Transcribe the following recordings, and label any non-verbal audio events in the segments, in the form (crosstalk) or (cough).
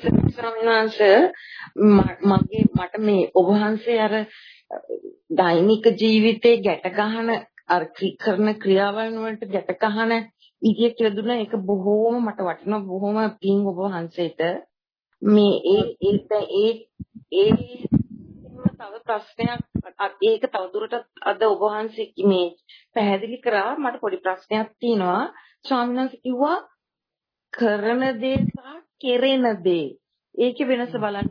ස්වාමීන් වහන්සේ මගේ මට මේ ඔබ වහන්සේ අර දෛනික ජීවිතේ ගැට ගන්න අර කරන ක්‍රියාවන් වලට ගැට ගන්න විදිය කියලා දුන්නා ඒක බොහෝම මට වටිනවා. බොහෝම පිං ඔබ වහන්සේට. මේ ඒ ඒ ඒ තව ප්‍රශ්නයක් ඒක තවදුරටත් අද ඔබ වහන්සේ මේ පැහැදිලි කරා. මට පොඩි ප්‍රශ්නයක් තියෙනවා. ස්වාමීන් වහන්සේ කිව්වා කරන දේ සහ කෙරෙන දේ. ඒකේ වෙනස බලන්න.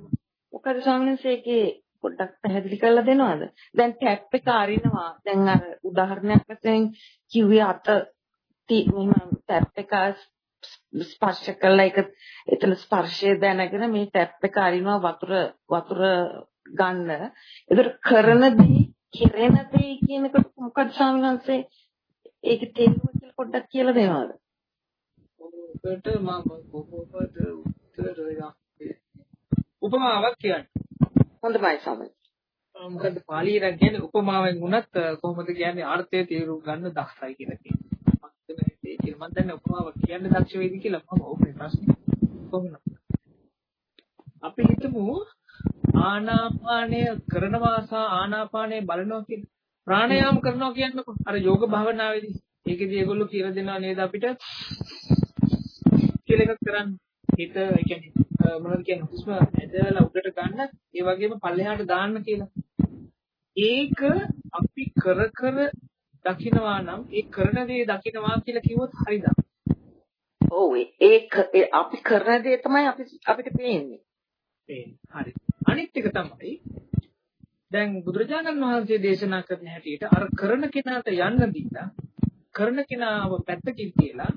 මොකද ස්වාමීන් වහන්සේ ඒකේ පොඩ්ඩක් පැහැදිලි කරලා දෙනවද? දැන් ටැප් එක අරිනවා. දැන් අර උදාහරණයක් වශයෙන් කිව්වේ අත මෙහෙම ටැප් එක ස්පර්ශ කළා ඒක එතන ස්පර්ශය දැනගෙන මේ ටැප් එක අරිනවා වතුර වතුර ගන්න. ඒතර කරන දේ, කෙරෙන දේ කියනකොට මොකක්ද ස්වාමීන් ඒක තේරුම කියලා පොඩ්ඩක් කියලා දෙනවද? ඔකට මම කොහොමද උත්තරයක් උපමාවක් කියන්නේ. හොඳයි ස්වාමීන්. මොකද පාලියෙන් කියන්නේ උපමාවෙන් වුණත් කොහොමද කියන්නේ ආර්ථය තේරුම් ගන්න දක්ෂයි කියලා කියනවා. මම දන්නේ උපමාවක් කියන්න දක්ෂ වෙයිද කියලා මම ඕකේ ප්‍රශ්නේ. කොහොමද? අපි හිතමු ආනාපානය කරනවා සහ ආනාපානය බලනවා කියන ප්‍රාණයාම කරනවා කියන්නකො අර යෝග භාවනාවේදී ඒකෙදී ඒගොල්ලෝ කියලා දෙනවා නේද අපිට කියලා එකක් කරන්න හිත ඒ කියන්නේ මොනවද කියන්නේ හුස්ම ඇදලා උඩට ගන්න ඒ වගේම පල්ලෙහාට දාන්න කියලා ඒක අපි කර කර දකිනවා නම් ඒ කරන දේ දකිනවා කියලා කිව්වොත් හරිද? ඔව් ඒක අපි කරන දේ තමයි අපි අපිට පේන්නේ. පේන්නේ. හරි. අනිත් එක තමයි දැන් බුදුරජාණන් වහන්සේ දේශනා කරන හැටියට අර කරන කෙනාට යන්න දීලා කරන කෙනාව පැත්තකින් තියලා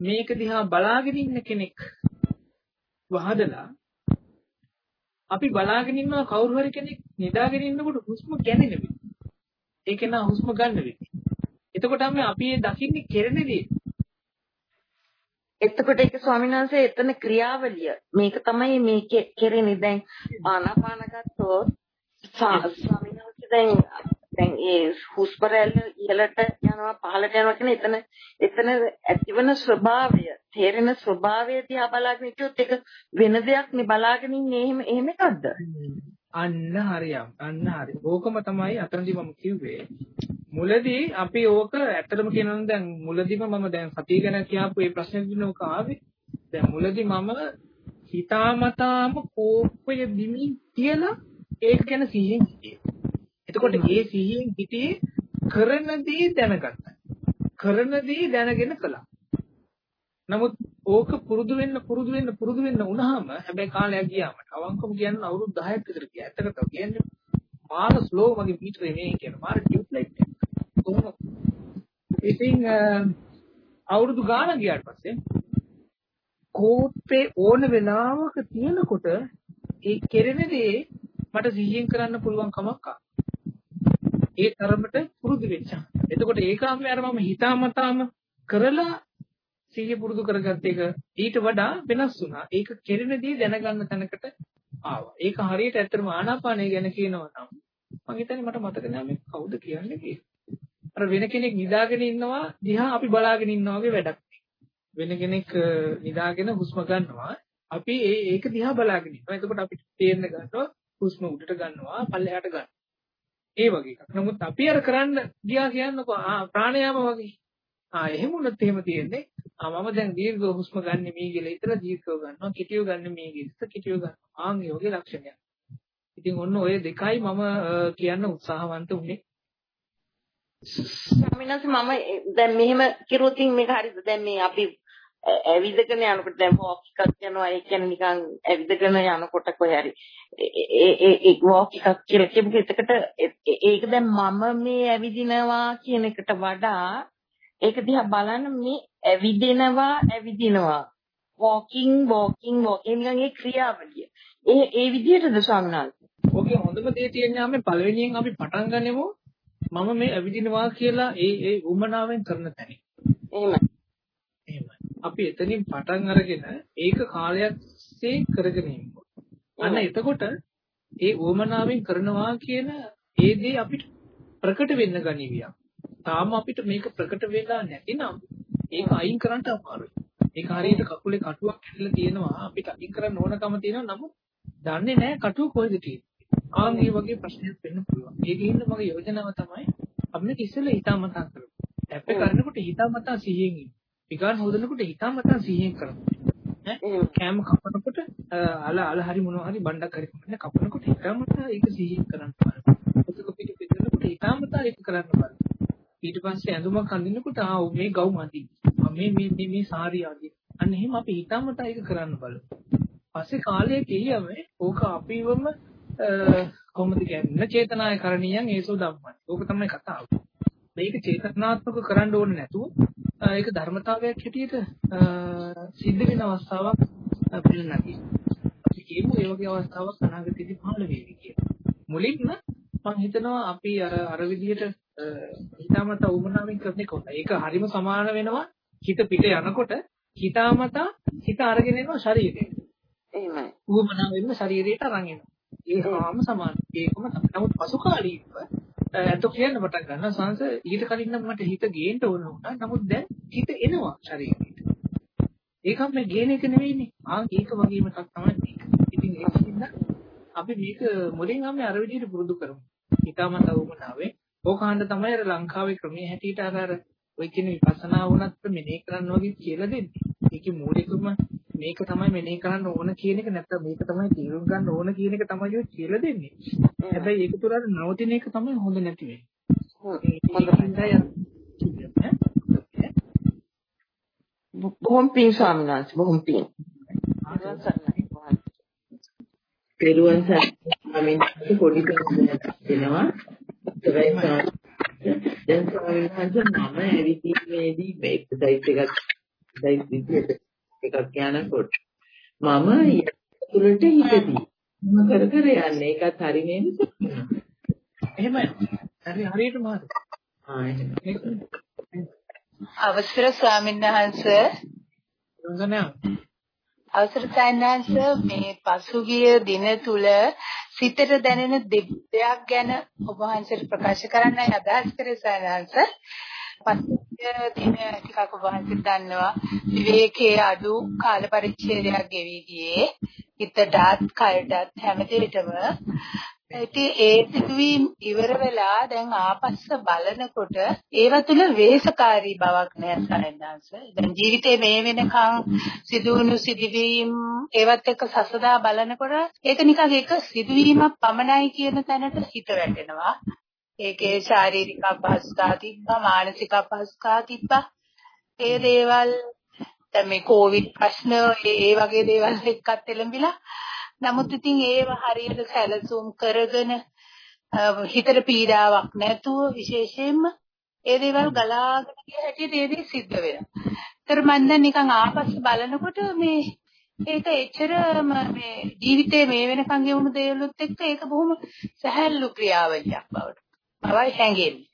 මේක දිහා බලාගෙන ඉන්න කෙනෙක් වහදලා අපි බලාගෙන ඉන්නවා කවුරු හරි කෙනෙක් නිදාගෙන ඉන්නකොට හුස්ම ගැනෙන වෙයි. ඒ කෙනා හුස්ම ගන්න වෙයි. එතකොට අපි මේ දකින්නේ කෙරෙන දේ. එතකොට ඒක ස්වාමීන් වහන්සේ එතන ක්‍රියාවලිය මේක තමයි මේ කෙරෙන්නේ දැන් ආනාපාන ගත්තොත් ස්වාමීන් වහන්සේ දැන් දැන් ඒ හුස්ම රැල්ල ඉහළට යනවා පහළට යනවා කියන එතන එතන ඇතිවන ස්වභාවය තේරෙන ස්වභාවය දිහා බලාගෙන ඉතියොත් ඒක වෙන දෙයක් නේ. බලාගෙන ඉන්නේ එහෙම එහෙම එකක්ද? අන්න හරියම්. අන්න හරි. ඕකම තමයි අතනදි මම කිව්වේ. මුලදී අපි ඕක ඇත්තටම කියනවා දැන් මුලදීම මම දැන් සතිය ගැන කියපු ඒ ප්‍රශ්නේ දින ඕක ආවේ. දැන් මුලදී මම හිතාමතාම කෝපය දිමින් කියලා ඒක ගැන සිහියෙන් හිටියේ. එතකොට ඒ සිහියෙන් හිටියේ කරන දේ දැනගත්තා. කරන දේ දැනගෙන කළා. නමුත් ඕක පුරුදු වෙන්න පුරුදු වෙන්න පුරුදු වෙන්න වුණාම හැබැයි කාලයක් ගියාම අවංකව කියන්න අවුරුදු 10ක් විතර ගියා. ඇත්තටම කියන්නේ මාර ස්ලෝ වගේ මීටරේ මේ කියන මාර ටියුබ් ලයිට් එක. කොහොමද? ඉතින් අවුරුදු ගාණක් ගියාට පස්සේ කෝපේ ඕන වෙලාවක තියෙනකොට ඒ කෙරෙන දේ මට සිහියෙන් කරන්න පුළුවන් කමක් ඒ තරමට පුරුදු වෙච්චා. එතකොට ඒක අපි අර මම හිතාමතාම කරලා සිහිය පුරුදු කරගත්ත එක ඊට වඩා වෙනස් වුණා. ඒක කෙරෙන දේ දැනගන්න තැනකට ආවා. ඒක හරියට ඇත්තටම ආනාපානය ගැන කියනවා නම් මම හිතන්නේ මට මතක නෑ මේ කවුද කියන්නේ කියලා. අර වෙන කෙනෙක් නිදාගෙන ඉන්නවා දිහා අපි බලාගෙන ඉන්නවා වගේ වැඩක්. වෙන කෙනෙක් නිදාගෙන හුස්ම ගන්නවා අපි ඒ ඒක දිහා බලාගෙන ඉන්නවා. එතකොට අපිට තේරෙන්න ගන්නවා හුස්ම උඩට ගන්නවා පල්ලෙහාට ගන්නවා. ඒ වගේ එකක්. නමුත් අපි අර කරන්න ගියා කියන්නකෝ ආ ප්‍රාණයාම වගේ. ආ එහෙම වුණත් එහෙම තියෙන්නේ. ආ මම දැන් දීර්ඝ හුස්ම ගන්න මේ කියලා හිතලා දීර්ඝව ගන්නවා. කෙටිව ගන්න මේ කියලා කෙටිව ගන්නවා. ආන් ඒ වගේ ලක්ෂණයක්. ඉතින් ඔන්න ඔය දෙකයි මම කියන්න උත්සාහවන්ත උනේ. ස්වාමීන් මම දැන් මෙහෙම කිරුවොත් මේක හරිද? දැන් මේ අපි ඇවිදගෙන යනකොට දැන් වොක් එකක් යනවා. ඒ කියන්නේ නිකන් ඇවිදගෙන යනකොට කොහේ හරි. ඒ ඒ ඒ වොක් එකක් කියලා කියමුකෝ. එතකට ඒක දැන් මම මේ ඇවිදිනවා කියන එකට වඩා ඒක දිහා බලන්න මේ ඇවිදිනවා ඇවිදිනවා. Walking walking walking. නිකන් ඒ ක්‍රියාවලිය. ඒ ඒ විදිහටද ස්වාමීන් වහන්සේ? ඔකේ හොඳම දේ තියෙනවා අපි පළවෙනියෙන් අපි පටන් ගන්නෙමු. මම මේ ඇවිදිනවා කියලා ඒ ඒ උමනාවෙන් කරන තැන. එහෙමයි. එහෙමයි. අපි එතනින් පටන් අරගෙන ඒක කාලයක්සේ කරගෙන ඉමු. අන්න එතකොට ඒ උමනාවෙන් කරනවා කියන ඒ දේ අපිට ප්‍රකට වෙන්න ගනිවියක්. තාම අපිට මේක ප්‍රකට වෙලා නැතිනම් ඒක අයින් කරන්න අමාරුයි. ඒක හරියට කකුලේ කටුවක් ඇදලා තියෙනවා අපිට අයින් කරන්න ඕනකම තියෙනවා නමුත් දන්නේ නැහැ කටුව කොහෙද තියෙන්නේ. ආන් මේ වගේ ප්‍රශ්නයක් වෙන්න පුළුවන්. ඒකේ ඉන්න මගේ යෝජනාව තමයි අපි මේක ඉස්සෙල්ලා හිතාමතා කරමු. ඇප් එක කරනකොට හිතාමතා සිහියෙන් ඉන්න. පිකාන් හොදනකොට හිතාමතා සිහියෙන් කරමු. ඈ කෑම කපනකොට අල අල හරි මොනවා හරි බණ්ඩක් හරි කපන්න කපනකොට හිතාමතා ඒක සිහියෙන් කරන්න බලන්න. ඔතක පිට පිටනකොට හිතාමතා ඒක කරන්න බලන්න. ඊට පස්සේ ඇඳුමක් අඳිනකොට ආ මේ ගව් මදි. මේ මේ මේ මේ සාරි ආදි. අන්න එහෙම අපි හිතාමතා ඒක කරන්න බලමු. පස්සේ කාලයේ කියම ඕක අපිවම කොහොමද කියන්නේ චේතනාය කරණීයන් ඒසෝ ධම්මයි. ඕක තමයි කතාව. මේක චේතනාත්මක කරන්න ඕනේ නැතුව ඒක ධර්මතාවයක් හැටියට සිද්ධ වෙන අවස්ථාවක් නැති. අපි කියමු ඒ වගේ අවස්ථාවක් අනාගතයේදී පහළ වෙවි කියලා. මුලින්ම මම හිතනවා අපි අර අර විදිහට හිතාමතා උමනාවෙන් කරන එක හොඳයි. ඒක හරිම සමාන වෙනවා හිත පිට යනකොට හිතාමතා හිත අරගෙන එනවා ශරීරයට. එහෙමයි. උමනාවෙන්ම ශරීරයට අරන් එනවා. ඒ හාම සමාන. ඒකම තමයි. නමුත් පසු කාලීනව ඇත්ත කියන්න පටන් ගන්නවා සංස ඊට කලින් නම් මට හිත ගේන්න ඕන වුණා. නමුත් දැන් හිත එනවා ශරීරයට. ඒකම මේ ගේන එක නෙවෙයිනේ. ආ ඒක වගේම එකක් තමයි මේක. ඉතින් ඒකින්ද අපි මේක මුලින් අපි අර විදිහට පුරුදු කරමු. හිතාමත වුණාවේ. ඕකහඬ තමයි අර ලංකාවේ ක්‍රමයේ හැටියට අර අර ඔය කියන විපස්සනා වුණත් මෙනෙහි කරන්න වගේ කියලා දෙන්නේ. ඒකේ මූලිකම මේක තමයි මෙනෙහි කරන්න ඕන කියන එක නැත්නම් මේක තමයි තීරුම් ගන්න ඕන කියන එක තමයි ඔය කියලා දෙන්නේ. හැබැයි ඒක අර නවතින එක තමයි හොඳ නැති වෙන්නේ. බොහොම පිං ස්වාමීන් වහන්සේ බොහොම පිං. පෙරුවන් ස්වාමීන් වහන්සේ පොඩි ප්‍රශ්නයක් දෙනවා. දැන් ස්වාමීන් වහන්සේ මම ඇවිදීමේදී මේ එක්සර්සයිස් එකක් එක්සර්සයිස් විදියට එකක් යනකොට මම යතුලට හිතදී මම කර කර යන්නේ. ඒකත් හරි නේද එහෙමයි. හරි හරියට එහෙම අවසර ස්වාමීන් වහන්සේ. අවසර සයන්වංශ මේ පසුගිය දින තුල සිතට දැනෙන දෙයක් ගැන ඔබ වහන්සේට ප්‍රකාශ කරන්නයි අදහස් කරේ සයන්වංශ පසුගිය දින ටිකක් ඔබ වහන්සේ දන්නවා විවේකයේ අඩු කාල පරිච්ඡේදයක් ගෙවි ගියේ හිතටත් කයටත් හැම දෙයකම ඉතින් ඒ සිදුවීම් ඉවර වෙලා දැන් ආපස්ස බලනකොට ඒව තුල වේසකාරී බවක් නෑ සයන්දාංශ. දැන් ජීවිතේ මේ වෙනකන් සිදුවුණු සිදුවීම් ඒවත් එක්ක සසදා බලනකොට ඒක නිකන් එක සිදුවීමක් පමණයි කියන තැනට හිත වැටෙනවා. ඒකේ ශාරීරික අපහසුතා තිබ්බා මානසික අපහසුතා තිබ්බා. ඒ දේවල් දැන් මේ කොවිඩ් ප්‍රශ්න ඒ වගේ දේවල් එක්කත් එළඹිලා නමුත් ඉතින් ඒව හරියට සැලසුම් කරගෙන හිතට පීඩාවක් නැතුව විශේෂයෙන්ම ඒ දේවල් ගලාගෙන ගිය හැටියට ඒ දේ සිද්ධ වෙනවා. ඒතර මම දැන් නිකන් ආපස්සට බලනකොට මේ ඒක එච්චර මේ ජීවිතේ මේ වෙනකන් ගෙවුණු දේවලුත් එක්ක ඒක බොහොම සැහැල්ලු ක්‍රියාවලියක් බවට බවයි හැඟෙන්නේ.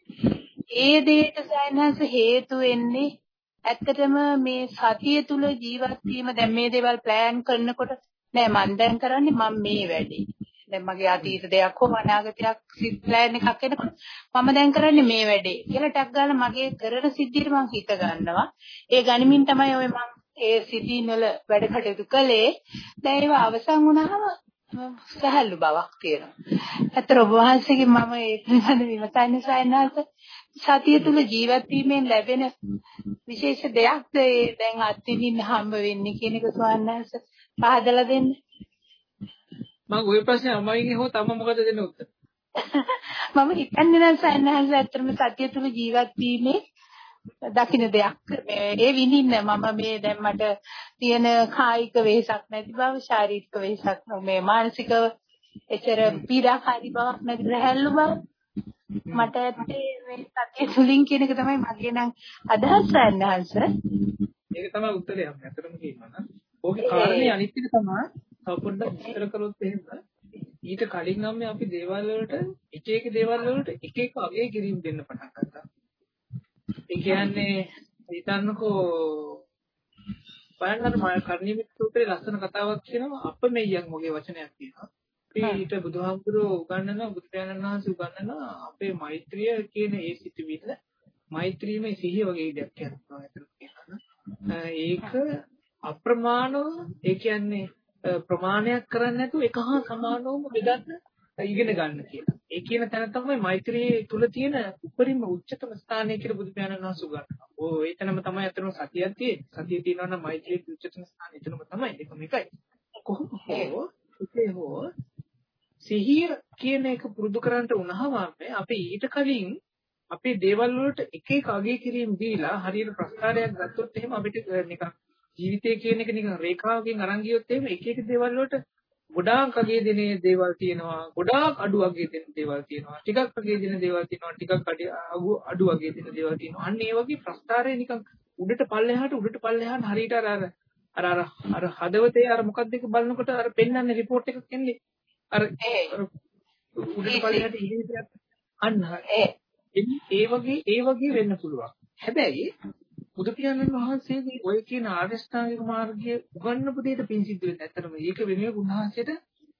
ඒ දෙයට සයන්හස හේතු වෙන්නේ ඇත්තටම මේ සතිය තුල ජීවත් වීම දැන් මේ දේවල් ප්ලෑන් කරනකොට නෑ මම දැන් කරන්නේ මම මේ වැඩේ. දැන් මගේ අතීත දෙයක් හෝ අනාගතයක් සිත් ප්ලෑන් එකක් එනකොට මම දැන් කරන්නේ මේ වැඩේ කියලා ටක් ගාලා මගේ කරන සිද්ධියට මම හිත ගන්නවා. ඒ ගනිමින් තමයි ඔය මම ඒ සිද්ධීන් වල වැඩ කටයුතු කළේ. දැන් ඒව අවසන් වුණාම සහැල්ලු බවක් තියෙනවා. ඇත්තට ඔබ වහන්සේගෙන් මම ඒ පිළිබඳව විමසන්නේ සයන්නාස සතිය තුල ජීවත් වීමෙන් ලැබෙන විශේෂ දෙයක්ද ඒ දැන් අත්විඳින්න හම්බ වෙන්නේ කියන එක සයන්නාස පහදලා දෙන්න. මම ওই ප්‍රශ්නේ අම්මගෙන් හෝ තම මොකද දෙන්න උත්තර? (laughs) මම හිතන්නේ නම් සයන්හස ඇත්තටම සත්‍ය තුල ජීවත් වීමේ දකින්න දෙයක්. ඒ විඳින්න මම මේ දැන් මට තියෙන කායික වෙහසක් නැති බව ශාරීරික වෙහසක් මේ මානසික එච්චර පීඩාකාරී බවක් නැති රැහැල්ලු බව මට ඇත්තේ මේ සත්‍ය තුලින් කියන එක තමයි මගේ නම් අදහස් සයන්හස ඒක තමයි උත්තරය අම්ම ඇත්තටම කියනවා නම් ඕකේ කාරණේ අනිත් එක තමයි තව පොඩ්ඩක් විස්තර කරොත් එහෙම. ඊට කලින් නම් අපි දේවල් වලට එක එක දේවල් වලට එක එක අගේ කිරීම දෙන්න පටන් ගත්තා. ඒ කියන්නේ හිතන්නකෝ බලන්න මම කර්ණීය සූත්‍රයේ ලස්සන කතාවක් කියනවා අපමෙයයන් වගේ වචනයක් තියෙනවා. ඊට බුදුහාමුදුරුවෝ උගන්වන බුදුරජාණන් වහන්සේ උගන්වන අපේ මෛත්‍රිය කියන ඒ සිතුවිල්ල මෛත්‍රීමේ සිහිය වගේ දෙයක් කියනවා. ඒක අප්‍රමාණව ඒ කියන්නේ ප්‍රමාණයක් කරන්නේ නැතුව එක හා සමානවම බෙදන්න ඉගෙන ගන්න කියලා. ඒ කියන තැන තමයි මෛත්‍රියේ තුල තියෙන උපරිම උච්චතම ස්ථානය කියලා බුදු පියාණන් වහන්සේ උගන්වනවා. ඕ එතනම තමයි අතනම සතියක් තියෙන්නේ. සතිය තියෙනවා නම් මෛත්‍රියේ උච්චතම ස්ථානය එතනම තමයි. ඒකම එකයි. කොහොම හෝ ඒකේ හෝ සිහිය කියන එක පුරුදු කරන්ට උනහම අපි ඊට කලින් අපේ දේවල් වලට එක එක අගය කිරීම දීලා හරියට ප්‍රස්තාරයක් ගත්තොත් එහෙම අපිට නිකන් ජීවිතය කියන එක නිකන් රේඛාවකින් අරන් ගියොත් එහෙම එක එක දේවල් වලට ගොඩාක් අගය දෙන දේවල් තියෙනවා ගොඩාක් අඩු අගය දෙන දේවල් තියෙනවා. ටිකක් අගය දෙන දේවල් තියෙනවා ටිකක් අඩු අගය දෙන දේවල් තියෙනවා. අන්න ඒ වගේ ප්‍රස්තාරය නිකන් උඩට පල්ලෙහාට උඩට පල්ලෙහාට හරියට අර අර අර අර හදවතේ අර මොකක්ද එක බලනකොට අර පෙන්වන්නේ report එකක් එන්නේ? අර උඩට පල්ලෙහාට ඉහිවිතරක් අන්න. ඒ වගේ ඒ වගේ වෙන්න පුළුවන්. හැබැයි බුදු පියාණන් වහන්සේගේ ඔය කියන ආරියෂ්ඨාංගික මාර්ගයේ උගන්වපු දෙයට පින් සිද්ධ වෙන්නේ. ඇත්තටම ඒක වෙනුවෙන් උන්වහන්සේට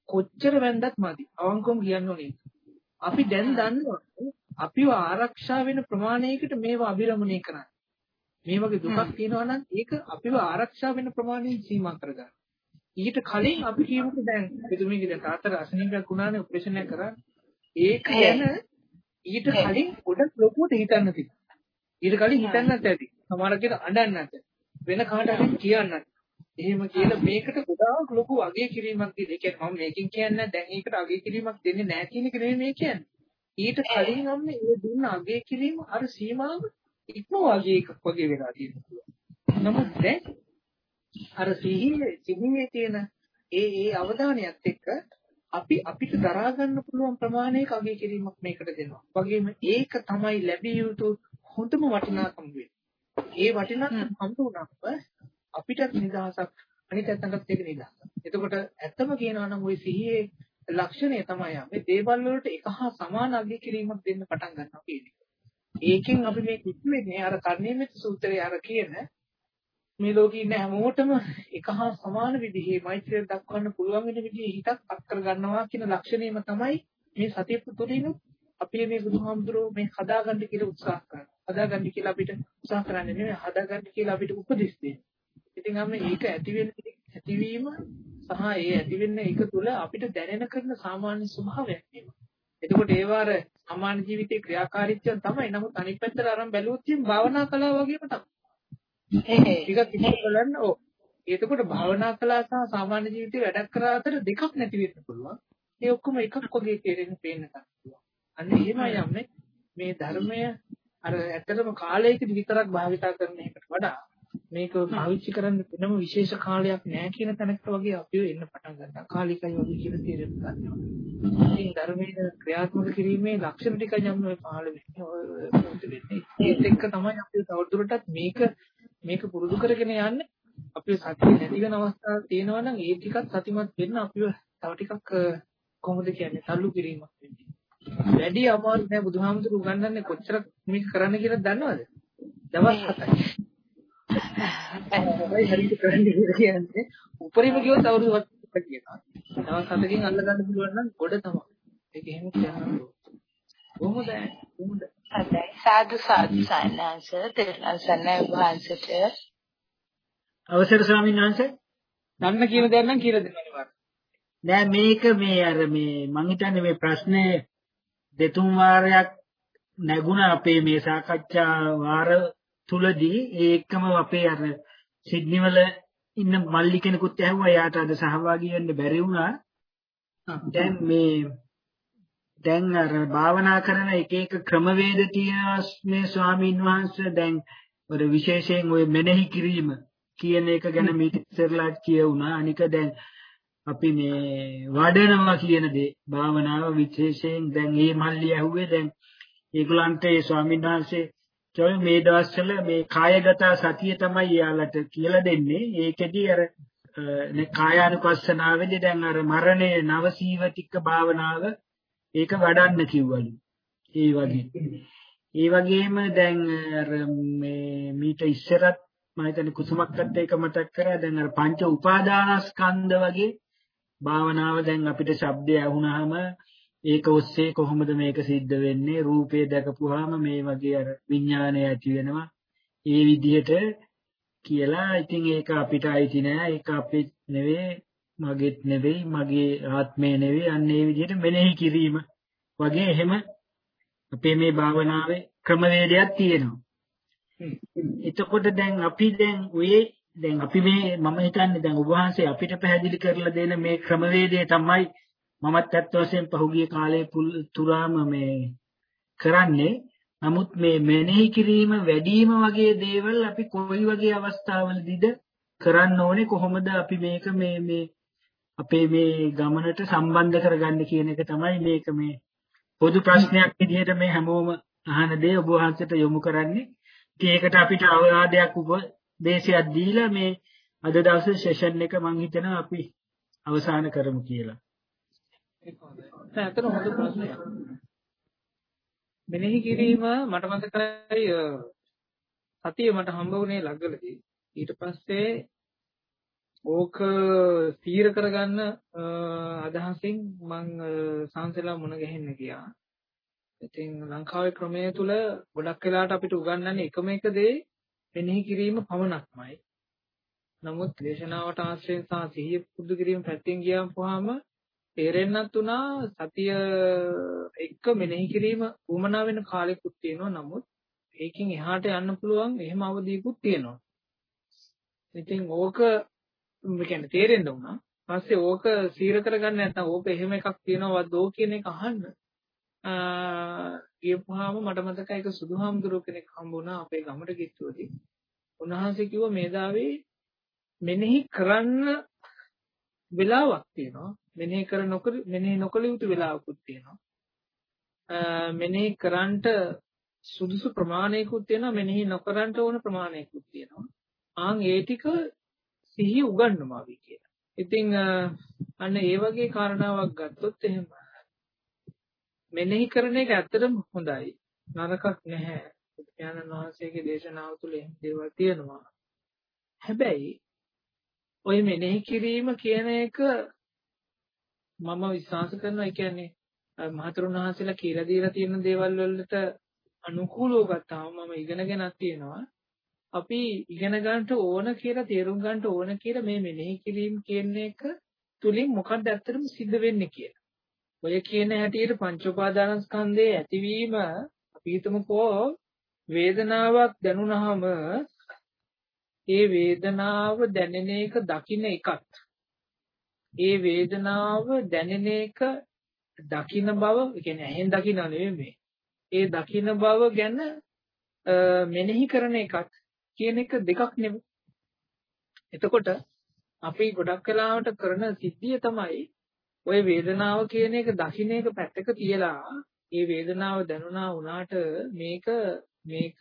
කොච්චර වැන්දත් මදි. අවංකවම කියන්න ඕනේ. අපි දැන් දන්නවා අපිව ආරක්ෂා වෙන ප්‍රමාණයකට මේව අභිරමණය කරන්න. මේ වගේ දුකක් තියෙනවා නම් ඒක අපිව ආරක්ෂා වෙන ප්‍රමාණයෙන් සීමා කරගන්න. ඊට කලින් අපි කියමුකෝ දැන් මෙතුමියගේ දැන් තාත්තට අසනීපයක් වුණානේ ඔපරේෂන් එක කරා. ඒක ගැන ඊට කලින් පොඩක් ලොකුවට හිතන්න තිබුණා. ඊට කලින් හිතන්නත් ඇති. සමහරකට අඬන්නත් වෙන කාට හරි කියන්නත්. එහෙම කියලා මේකට ගොඩාක් ලොකු අගය කිරීමක් දෙන්න. ඒ කියන්නේ මම මේකෙන් කියන්නේ දැන් ඒකට අගය කිරීමක් දෙන්නේ නැහැ කියන එක නෙමෙයි මේ කියන්නේ. ඊට කලින් අම්මේ ඒ දුන්න අගය කිරීම අර සීමාව ඉක්මවා ගිය එකක් වගේ වෙලා තියෙනවා. නමුත් දැන් අර සිහියේ සිහියේ තියෙන ඒ ඒ අවධානයත් එක්ක අපි අපිට දරා ගන්න පුළුවන් ප්‍රමාණයක අගය කිරීමක් මේකට දෙනවා. වගේම ඒක තමයි ලැබිය යුතු හොඳම වටිනාකම වෙන්නේ. ඒ වටිනාකම හම්බ වුණාම අපිටත් නිදහසක් අනිත් පැත්තටත් ඒක නිදහසක්. එතකොට ඇත්තම කියනවා නම් ওই සිහියේ ලක්ෂණය තමයි අපි දේවල් වලට එක හා සමාන අගය කිරීමක් දෙන්න පටන් ගන්නවා කියන්නේ. ඒකෙන් අපි මේ කිව්වේ අර කර්ණීයමිත සූත්‍රයේ අර කියන මේ ලෝකේ ඉන්න හැමෝටම එක හා සමාන විදිහේ මෛත්‍රිය දක්වන්න පුළුවන් වෙන විදිහේ හිතක් අත් කර ගන්නවා කියන ලක්ෂණයම තමයි මේ සතිය තුළින් අපි මේ බුදුහාමුදුරුවෝ මේ හදාගන්න කියලා උත්සාහ කරනවා. හදාගන්න කියලා අපිට උත්සාහ කරන්නේ නෙවෙයි හදාගන්න කියලා අපිට උපදෙස් දෙන්නේ. ඉතින් අපි ඒක ඇති වෙන ඇතිවීම සහ ඒ ඇති වෙන්න ඒක තුළ අපිට දැනෙන කරන සාමාන්‍ය ස්වභාවයක් නෙමෙයි. එතකොට ඒවා අර සාමාන්‍ය ජීවිතේ ක්‍රියාකාරීත්වය තමයි. නමුත් අනිත් පැත්තට අරන් බැලුවොත් ඉතින් භාවනා කලාව වගේම තමයි. ටිකක් ඉස්සර බලන්න ඕ. එතකොට භාවනා කලාව සහ සාමාන්‍ය ජීවිතේ වැඩක් කරා අතර දෙකක් නැති වෙන්න පුළුවන්. ඒ ඔක්කොම එකක් වගේ තේරෙන්න පේන්න පුළුවන්. අන්න එහෙමයි යන්නේ මේ ධර්මය අර ඇත්තටම කාලයකදී විතරක් භාවිතා කරන එකට වඩා මේක පාවිච්චි කරන්න වෙනම විශේෂ කාලයක් නැහැ කියන තැනකට වගේ අපිව එන්න පටන් ගන්නවා. කාලිකයි වගේ කියලා තේරුම් ගන්නවා. ඉතින් ධර්මයේ ක්‍රියාත්මක කිරීමේ ලක්ෂණ ටිකයි යම් ඔය පහළ වෙන්නේ. ඒත් එක්ක තමයි අපි තවදුරටත් මේක මේක පුරුදු කරගෙන යන්නේ. අපිව සතිය නැති වෙන අවස්ථා තියෙනවා නම් ඒ ටිකත් සතිමත් වෙන්න අපිව තව ටිකක් කොහොමද කියන්නේ තල්ලු කිරීමක් වෙන්නේ. වැඩි අමාරු නෑ බුදුහාමුදුරු උගන්වන්නේ කොච්චර මේක කරන්න කියලා දන්නවද? දවස් 7යි. තමයි හරියට කරන්නේ කියන්නේ. උපරිම ගියොත් අවුරුදු 7ක් කියනවා. දවස් 7කින් අල්ල ගන්න පුළුවන් නම් ගොඩ තමයි. ඒක එහෙම කියනවා. කොහොමද? කොහොමද? හොඳයි. සාදු සාදු සයන්ස සරණයි වහන්සේට. අවසර ස්වාමීන් වහන්සේ. දන්න කියන දේ නම් කියලා දෙන්න. නෑ මේක මේ අර මේ මං හිතන්නේ මේ ප්‍රශ්නේ දෙතුන් වාරයක් නැගුණා අපේ මේ සාකච්ඡා වාර තුලදී ඒ එක්කම අපේ අර සිඩ්නි වල ඉන්න මල්ලි කෙනෙකුත් ඇහුවා යාට අද සහභාගී වෙන්න බැරි වුණා. දැන් මේ දැන් අර භාවනා කරන එක එක ක්‍රමවේද තියෙනවා මේ ස්වාමීන් වහන්සේ දැන් ඔය විශේෂයෙන් ඔය මෙනෙහි කිරීම කියන එක ගැන මීට ඉස්සරලාට කියුණා. අනික දැන් අපි මේ වඩනවා කියන දේ. භාවනාව විශේෂයෙන් දැන් මේ මල්ලි ඇහුවේ දැන් ඒගොල්ලන්ට ඒ ස්වාමීන් වහන්සේ කියවල මේ දවස්වල මේ කායගත සතිය තමයි යාලට කියලා දෙන්නේ. ඒකෙදි අර නේ කායානුපස්සනාවේදී දැන් අර මරණය නවසීවතික භාවනාව ඒක වඩන්න කිව්වලු. ඒ වගේ. ඒ වගේම දැන් අර මේ මීට ඉස්සරත් මම හිතන්නේ කුසුමක්කත් ඒක මතක් කරා. දැන් අර පංච උපාදානස්කන්ධ වගේ භාවනාව දැන් අපිට ශබ්දය ඇහුනහම ඒක ඔස්සේ කොහොමද මේක සිද්ධ වෙන්නේ? රූපය දැකපුවාම මේ වගේ අර විඥානය ඇති වෙනවා. ඒ විදිහට කියලා ඉතින් ඒක අපිට අයිති නෑ. ඒක අපේ නෙවෙයි මගේත් නෙවෙයි මගේ ආත්මය නෙවෙයි. අන්න ඒ විදිහට මෙනෙහි කිරීම වගේ එහෙම අපේ මේ භාවනාවේ ක්‍රමවේදයක් තියෙනවා. එතකොට දැන් අපි දැන් ඔය දැන් අපි මේ මම හිතන්නේ දැන් ඔබ වහන්සේ අපිට පැහැදිලි කරලා දෙන මේ ක්‍රමවේදය තමයි මමත් ඇත්ත වශයෙන් පහුගිය කාලේ තුරාම මේ කරන්නේ. නමුත් මේ මෙනෙහි කිරීම වැඩිම වගේ දේවල් අපි කොයි වගේ අවස්ථාවලදීද කරන්න ඕනේ කොහොමද අපි මේක මේ මේ අපේ මේ ගමනට සම්බන්ධ කරගන්න කියන එක තමයි මේක මේ පොදු ප්‍රශ්නයක් විදිහට මේ හැමෝම අහන දේ ඔබ වහන්සේට යොමු කරන්නේ. ඉතින් ඒකට අපිට අවවාදයක් උපදේශයක් දීලා මේ අද දවසේ සෙෂන් එක මම හිතනවා අපි අවසන් කරමු කියලා. ඒක හොඳයි. දැන් අතන හොඳ ප්‍රශ්නයක්. මෙනෙහි කිරීම මට මතකයි සතිය මට හම්බ වුණේ ලග්ගලදී. ඊට පස්සේ ඕක ස්ථීර කරගන්න අදහසින් මං සංසලා මුණ ගැහෙන්න ගියා. ඉතින් ලංකාවේ ක්‍රමය තුල ගොඩක් වෙලාට අපිට උගන්වන්නේ එකම එක දේ මෙනෙහි කිරීම පමණක්මයි. නමුත් දේශනාවට ආශ්‍රයෙන් සහ සිහිය පුරුදු කිරීම පැත්තෙන් ගියාම පහම තේරෙන්නත් උනා සතිය එක්ක මෙනෙහි කිරීම උමනා වෙන කාලෙකුත් තියෙනවා. නමුත් ඒකෙන් එහාට යන්න පුළුවන් එහෙම අවදීකුත් තියෙනවා. ඉතින් ඕක මේ කියන්නේ තේරෙන්න උනා. පස්සේ ඕක සීර කරගන්න නැත්නම් ඕක එහෙම එකක් තියෙනවද ඕක කියන එක අහන්න. ගියපුවාම මට මතකයි ඒක සුදුහාමුදුරුව කෙනෙක් හම්බුණා අපේ ගමට ගිහිල්ලාදී. උන්වහන්සේ කිව්වා මේ දාවේ මෙනෙහි කරන්න වෙලාවක් තියෙනවා. මෙනෙහි කර නොකර මෙනෙහි නොකළ යුතු වෙලාවකුත් තියෙනවා. මෙනෙහි කරන්නට සුදුසු ප්‍රමාණයකුත් තියෙනවා මෙනෙහි නොකරන්ට ඕන ප්‍රමාණයකුත් තියෙනවා. ආන් ඒ ටික සිහිය උගන්වමාවි කියලා. ඉතින් අන්න ඒ වගේ කාරණාවක් ගත්තොත් එහෙම මෙනෙහි කරන එක ඇත්තටම හොඳයි. නරකක් නැහැ. බුදුපියාණන් වහන්සේගේ දේශනාව තුළ එහෙම දේවල් තියෙනවා. හැබැයි ඔය මෙනෙහි කිරීම කියන එක මම විශ්වාස කරනවා ඒ කියන්නේ මහතරුන් වහන්සේලා කියලා දීලා තියෙන දේවල් වලට අනුකූලව ගත්තාම මම ඉගෙනගෙනක් තියෙනවා අපි ඉගෙන ගන්නට ඕන කියලා තේරුම් ගන්නට ඕන කියලා මේ මෙනෙහි කිරීම කියන එක තුලින් මොකක්ද ඇත්තටම සිද්ධ වෙන්නේ කියලා. ඔය කියන හැටියට පංච උපාදානස්කන්ධයේ ඇතිවීම අපි හිතමුකෝ වේදනාවක් දැනුණාම ඒ වේදනාව දැනෙන එක දකින්න එකත් ඒ වේදනාව දැනෙන එක දකින්න බව කියන්නේ ඇහෙන් දකින්න නෙවෙයි මේ ඒ දකින්න බව ගැන මෙනෙහි කරන එකත් කියන එක දෙකක් නෙමෙයි. එතකොට අපි ගොඩක් වෙලාවට කරන සිද්ධිය තමයි ওই වේදනාව කියන එක දකින්න එක පැත්තක තියලා ඒ වේදනාව දැනුණා වුණාට මේක මේක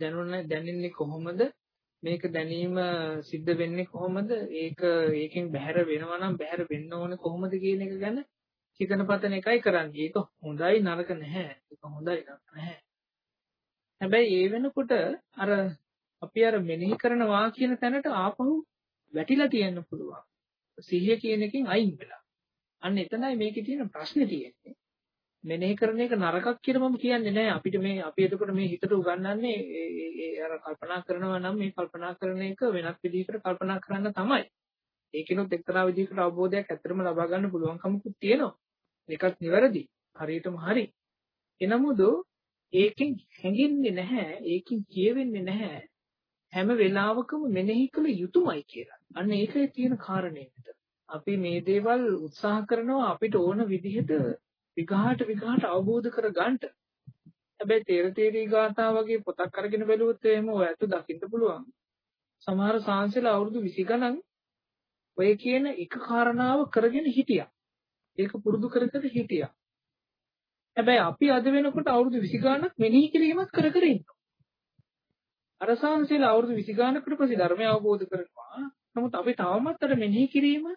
දැනුණ දැනෙන්නේ කොහොමද මේක දැනීම සිද්ධ වෙන්නේ කොහොමද ඒක ඒකෙන් බැහැර වෙනවා නම් බැහැර වෙන්න ඕනේ කොහොමද කියන එක ගැන හිතන පතන එකයි කරන්නේ. ඒක හොඳයි නරක නැහැ. ඒක හොඳයි නරක නැහැ. හැබැයි ඒ වෙනකොට අර අපි අර මෙනෙහි කරනවා කියන තැනට ආපහු වැටිලා තියෙන්න පුළුවන්. සිහිය කියන එකෙන් අයින් වෙලා. අන්න එතනයි මේකේ තියෙන ප්‍රශ්නේ තියෙන්නේ. මෙනෙහි කරන එක නරකක් කියලා මම කියන්නේ නැහැ. අපිට මේ අපි එතකොට මේ හිතට උගන්වන්නේ ඒ අර කල්පනා කරනවා නම් මේ කල්පනා කරන එක වෙනත් විදිහකට කල්පනා කරන්න තමයි. ඒකිනුත් එක්තරා විදිහකට අවබෝධයක් ඇත්තටම ලබා ගන්න පුළුවන්කමකුත් තියෙනවා. ඒකත් නිවැරදි. හරියටම හරි. එනමුදු ඒකෙන් හැඟෙන්නේ නැහැ. ඒකෙන් කියවෙන්නේ නැහැ. හැම වෙලාවකම මෙනෙහි කළ යුතුමයි කියලා. අන්න ඒකේ තියෙන කාරණේ මෙතන. අපි මේ දේවල් උත්සාහ කරනවා අපිට ඕන විදිහට විගහාට විගහාට අවබෝධ කර ගන්නට. හැබැයි තේර තේරී ගාථා වගේ පොතක් අරගෙන බැලුවොත් එහෙම ඔයත් දකින්න පුළුවන්. සමහර සාංශලා අවුරුදු 20 ගණන් ඔය කියන එක කාරණාව කරගෙන හිටියා. ඒක පුරුදු කර කර හිටියා. හැබැයි අපි අද වෙනකොට අවුරුදු 20 ගණනක් මෙනෙහි කිරීමක් කර කර ඉන්නවා. අර සාංශලා අවුරුදු 20 ගණනකට පස්සේ ධර්මය අවබෝධ කරනවා. නමුත් අපි තවමත් අර මෙනෙහි කිරීම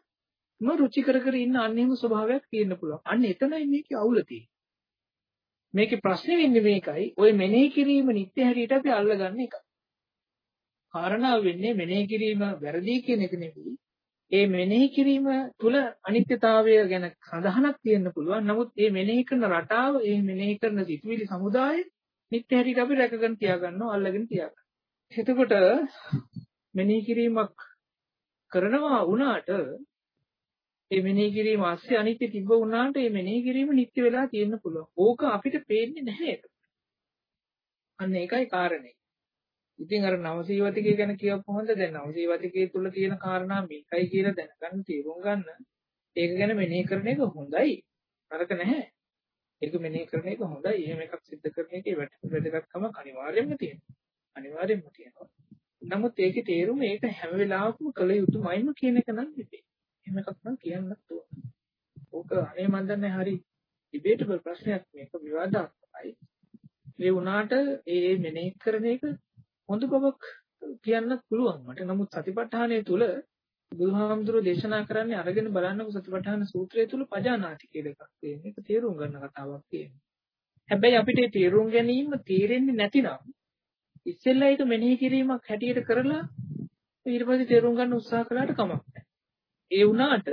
ම රුචි කර කර ඉන්න අන්නේම ස්වභාවයක් තියෙන්න පුළුවන්. අන්න එතනයි මේකේ අවුල තියෙන්නේ. මේකේ ප්‍රශ්නේ වෙන්නේ මේකයි. ওই මෙනෙහි කිරීම නිත්‍ය හැටියට අපි අල්ලගන්න එක. කාරණාව වෙන්නේ මෙනෙහි කිරීම වැරදි කියන එක නෙවෙයි. ඒ මෙනෙහි කිරීම තුල අනිත්‍යතාවය ගැන සඳහනක් තියෙන්න පුළුවන්. නමුත් මේ මෙනෙහි කරන රටාව, මේ මෙනෙහි කරන සිතුවිලි සමුදාය නිත්‍ය හැටියට අපි රැකගෙන තියාගන්නවා, අල්ලගෙන තියාගන්නවා. එතකොට මෙනෙහි කිරීමක් කරනවා වුණාට ඒ මෙනෙහි කිරීම ASCII අනිත්‍ය තිබ්බ වුණාට ඒ මෙනෙහි කිරීම නිත්‍ය වෙලා තියෙන්න පුළුවන්. ඕක අපිට පේන්නේ නැහැ. අන්න ඒකයි කාරණේ. ඉතින් අර නවසීවතිකය ගැන කියවපු හොඳ දැන් නවසීවතිකයේ තුල තියෙන කාරණා මේකයි කියලා දැනගන්න තේරුම් ගන්න. ඒක ගැන මෙනෙහි කරන එක හොඳයි. නරක නැහැ. ඒක මෙනෙහි කරන එක හොඳයි. එහෙම එකක් සිද්ධ කරන එකේ වැදගත්කම අනිවාර්යයෙන්ම තියෙනවා. අනිවාර්යයෙන්ම තියෙනවා. නමුත් ඒකේ තේරුම ඒක හැම වෙලාවකම කළ යුතුමයිම කියන එක නම් නෙමෙයි. එහෙම එකක් නම් කියන්නත් ඕන. ඕක අනේ මන් දන්නේ හරි ඩිබේටබල් ප්‍රශ්නයක් මේක විවාදාත්මකයි. ඒ වුණාට ඒ මෙනෙහි කරන එක හොඳ බවක් කියන්නත් පුළුවන් මට. නමුත් සතිපට්ඨානය තුල බුදුහාමුදුරුවෝ දේශනා කරන්නේ අරගෙන බලන්නකො සතිපට්ඨාන සූත්‍රය තුල පජානාති කියලා එකක් තියෙනවා. ඒක තේරුම් ගන්න කතාවක් තියෙනවා. හැබැයි අපිට තේරුම් ගැනීම තේරෙන්නේ නැතිනම් ඉස්සෙල්ලා ඒක මෙනෙහි කිරීමක් හැටියට කරලා ඊට පස්සේ තේරුම් ගන්න උත්සාහ කළාට කමක් නැහැ. ඒ වුණාට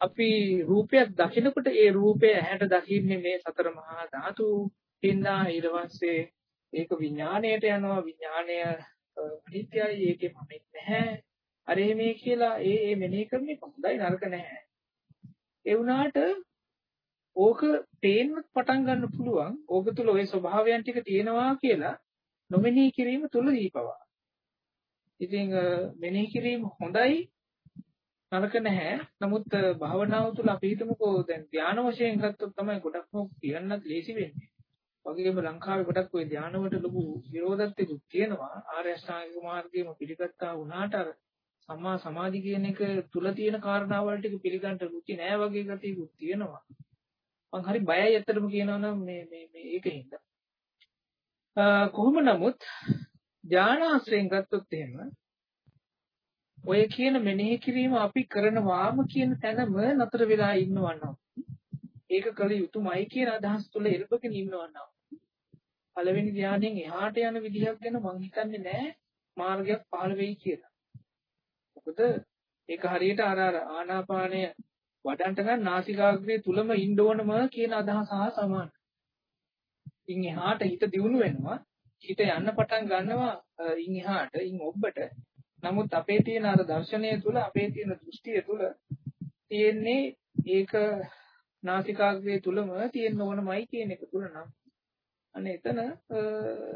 අපි රූපයක් දකිනකොට ඒ රූපය ඇහැට දකින්නේ මේ සතර මහා ධාතු හින්දා ඊට පස්සේ ඒක විඥාණයට යනවා. විඥාණය අනිත්‍යයි ඒකේ මම නැහැ. අර මේ කියලා ඒ ඒ මෙනෙහි කරන්නේ හොඳයි නරක නැහැ. ඒ වුණාට ඕක තේන්න පටන් ගන්න පුළුවන්. ඕක තුල ওই ස්වභාවයන් ටික තියෙනවා කියලා නොමෙනෙහි කිරීම තුල දීපවා. ඉතින් මෙනෙහි කිරීම හොඳයි. නරක නැහැ. නමුත් භාවනාව තුල අපි හිතමුකෝ දැන් ධානය වශයෙන් ගත්තොත් තමයි ගොඩක්ම කියන්නත් ලේසි වෙන්නේ. වගේම ලංකාවේ ගොඩක් ওই ධානවට ලොකු විරෝධත්වයක් තියෙනවා. ආර්ය අෂ්ටාංගික මාර්ගයේම පිළිගත්තා වුණාට අර සම්මා සමාධි කියන එක තුල තියෙන කාරණාවල් ටික පිළිගන්න රුචි නෑ වගේ ගතියකුත් තියෙනවා. මං හරි බයයි ඇත්තටම කියනවා නම් මේ මේ මේ ඒකින්ද. කොහොම නමුත් ධානාශ්‍රයෙන් ගත්තොත් එහෙම ඔය කියන මෙනෙහි කිරීම අපි කරනවාම කියන තැනම නතර වෙලා ඉන්නවා නම් ඒක කළ යුතුමයි කියන අදහස් තුළ එල්බගෙන ඉන්නවා නම් පළවෙනි ධානයෙන් එහාට යන විදිහක් ගැන මං හිතන්නේ නෑ මාර්ගයක් පහළ වෙයි කියලා. මොකද ඒක හරියට අර අර ආනාපානය වඩන්ට ගන්න නාසිකාග්‍රේ තුලම ඉන්න ඕනම කියන අදහස හා සමානයි. ඉන් එහාට හිත දියුණු වෙනවා. හිත යන්න පටන් ගන්නවා ඉන් එහාට ඉන් ඔබට. නමුත් අපේ තියෙන අර දර්ශනය තුල අපේ තියෙන දෘෂ්ටිය තුල තියෙන්නේ ඒක නාසිකාග්‍රේ තුලම තියෙන්න ඕනමයි කියන එක තුල නම් අනේ එතන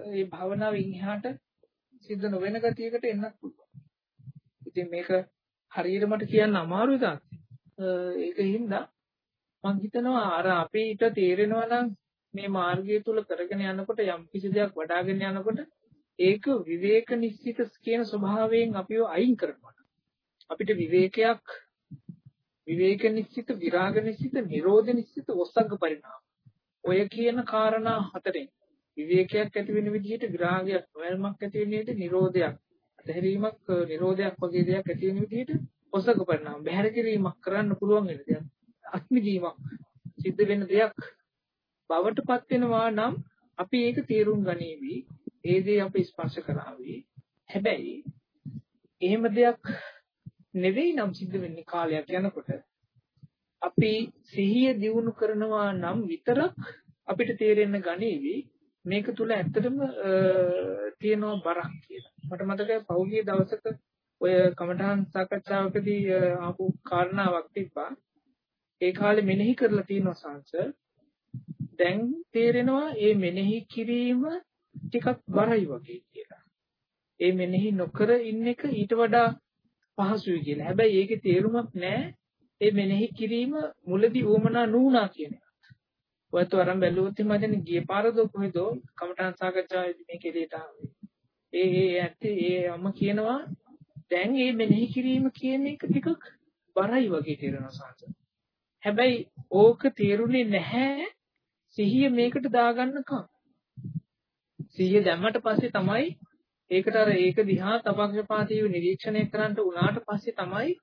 මේ භාවනාවෙන් එහාට සිද්ධ නොවන ගතියකට එන්නත් පුළුවන්. ඉතින් මේක හරියට මට කියන්න අමාරුයි තාත්තේ. ඒකින්ද මම හිතනවා අර අපිට තේරෙනවා නම් මේ මාර්ගය තුල කරගෙන යනකොට යම් කිසි දෙයක් වඩ아가ගෙන යනකොට ඒක විවේක නිශ්චිත කියන ස්වභාවයෙන් අපිව අයින් කරනවා. අපිට විවේකයක් විවේක නිශ්චිත විරාග නිශ්චිත නිරෝධ නිශ්චිත ඔස්සග්ග පරිණාම. ඔය කියන කාරණා හතරෙන් විවේකයක් ඇති වෙන විදිහට විරාගයක් නොයල්මක් ඇති වෙන විදිහට නිරෝධයක් අතහැරීමක් නිරෝධයක් වගේ දෙයක් ඇති වෙන විදිහට ඔසක පරිණාම. බැහැර කිරීමක් කරන්න පුළුවන් වෙන දෙයක් අත්මිදීමක් සිද්ධ වෙන දෙයක් බවටපත් වෙනවා නම් අපි ඒක තේරුම් ගනීවි. ඒ දේ අපි ස්පර්ශ කරાવી හැබැයි එහෙම දෙයක් නෙවෙයි නම් සිද්ධ වෙන්නේ කාලයක් යනකොට අපි සිහිය දියුණු කරනවා නම් විතරක් අපිට තේරෙන්න ගනීවි මේක තුල ඇත්තටම තියෙනවා බරක් කියලා. මට මතකයි පෞගිය දවසක ඔය කමඨාන් සාකච්ඡාවකදී ආපු කාරණාවක් තිබ්බා. ඒ කාලේ මෙනෙහි කරලා තියෙනවා සංස. දැන් තේරෙනවා මේ මෙනෙහි කිරීම ටිකක් බරයි වගේ කියලා. ඒ මෙනෙහි නොකර ඉන්න එක ඊට වඩා පහසුයි කියලා. හැබැයි ඒකේ තේරුමක් නැහැ. ඒ මෙනෙහි කිරීම මුලදී උවමනා නුණා කියන එක. ඔයත් වරන් බැලුවොත් එහම දැන් ගිය පාරද කොහෙද කමඨාන් සාකච්ඡාවේදී මේ කෙලේට ආවේ. ඒ ඒ ඇත්තේ ඒ අම්ම කියනවා දැන් මේ මෙනෙහි කිරීම කියන එක ටිකක් බරයි වගේ තේරෙනවා සංස. හැබැයි ඕක තේරුනේ නැහැ සිහිය මේකට දාගන්නකම්. සිහිය දැම්මට පස්සේ තමයි ඒකට අර ඒක දිහා තපක්ෂපාතීව නිරීක්ෂණය කරන්න උනාට පස්සේ තමයි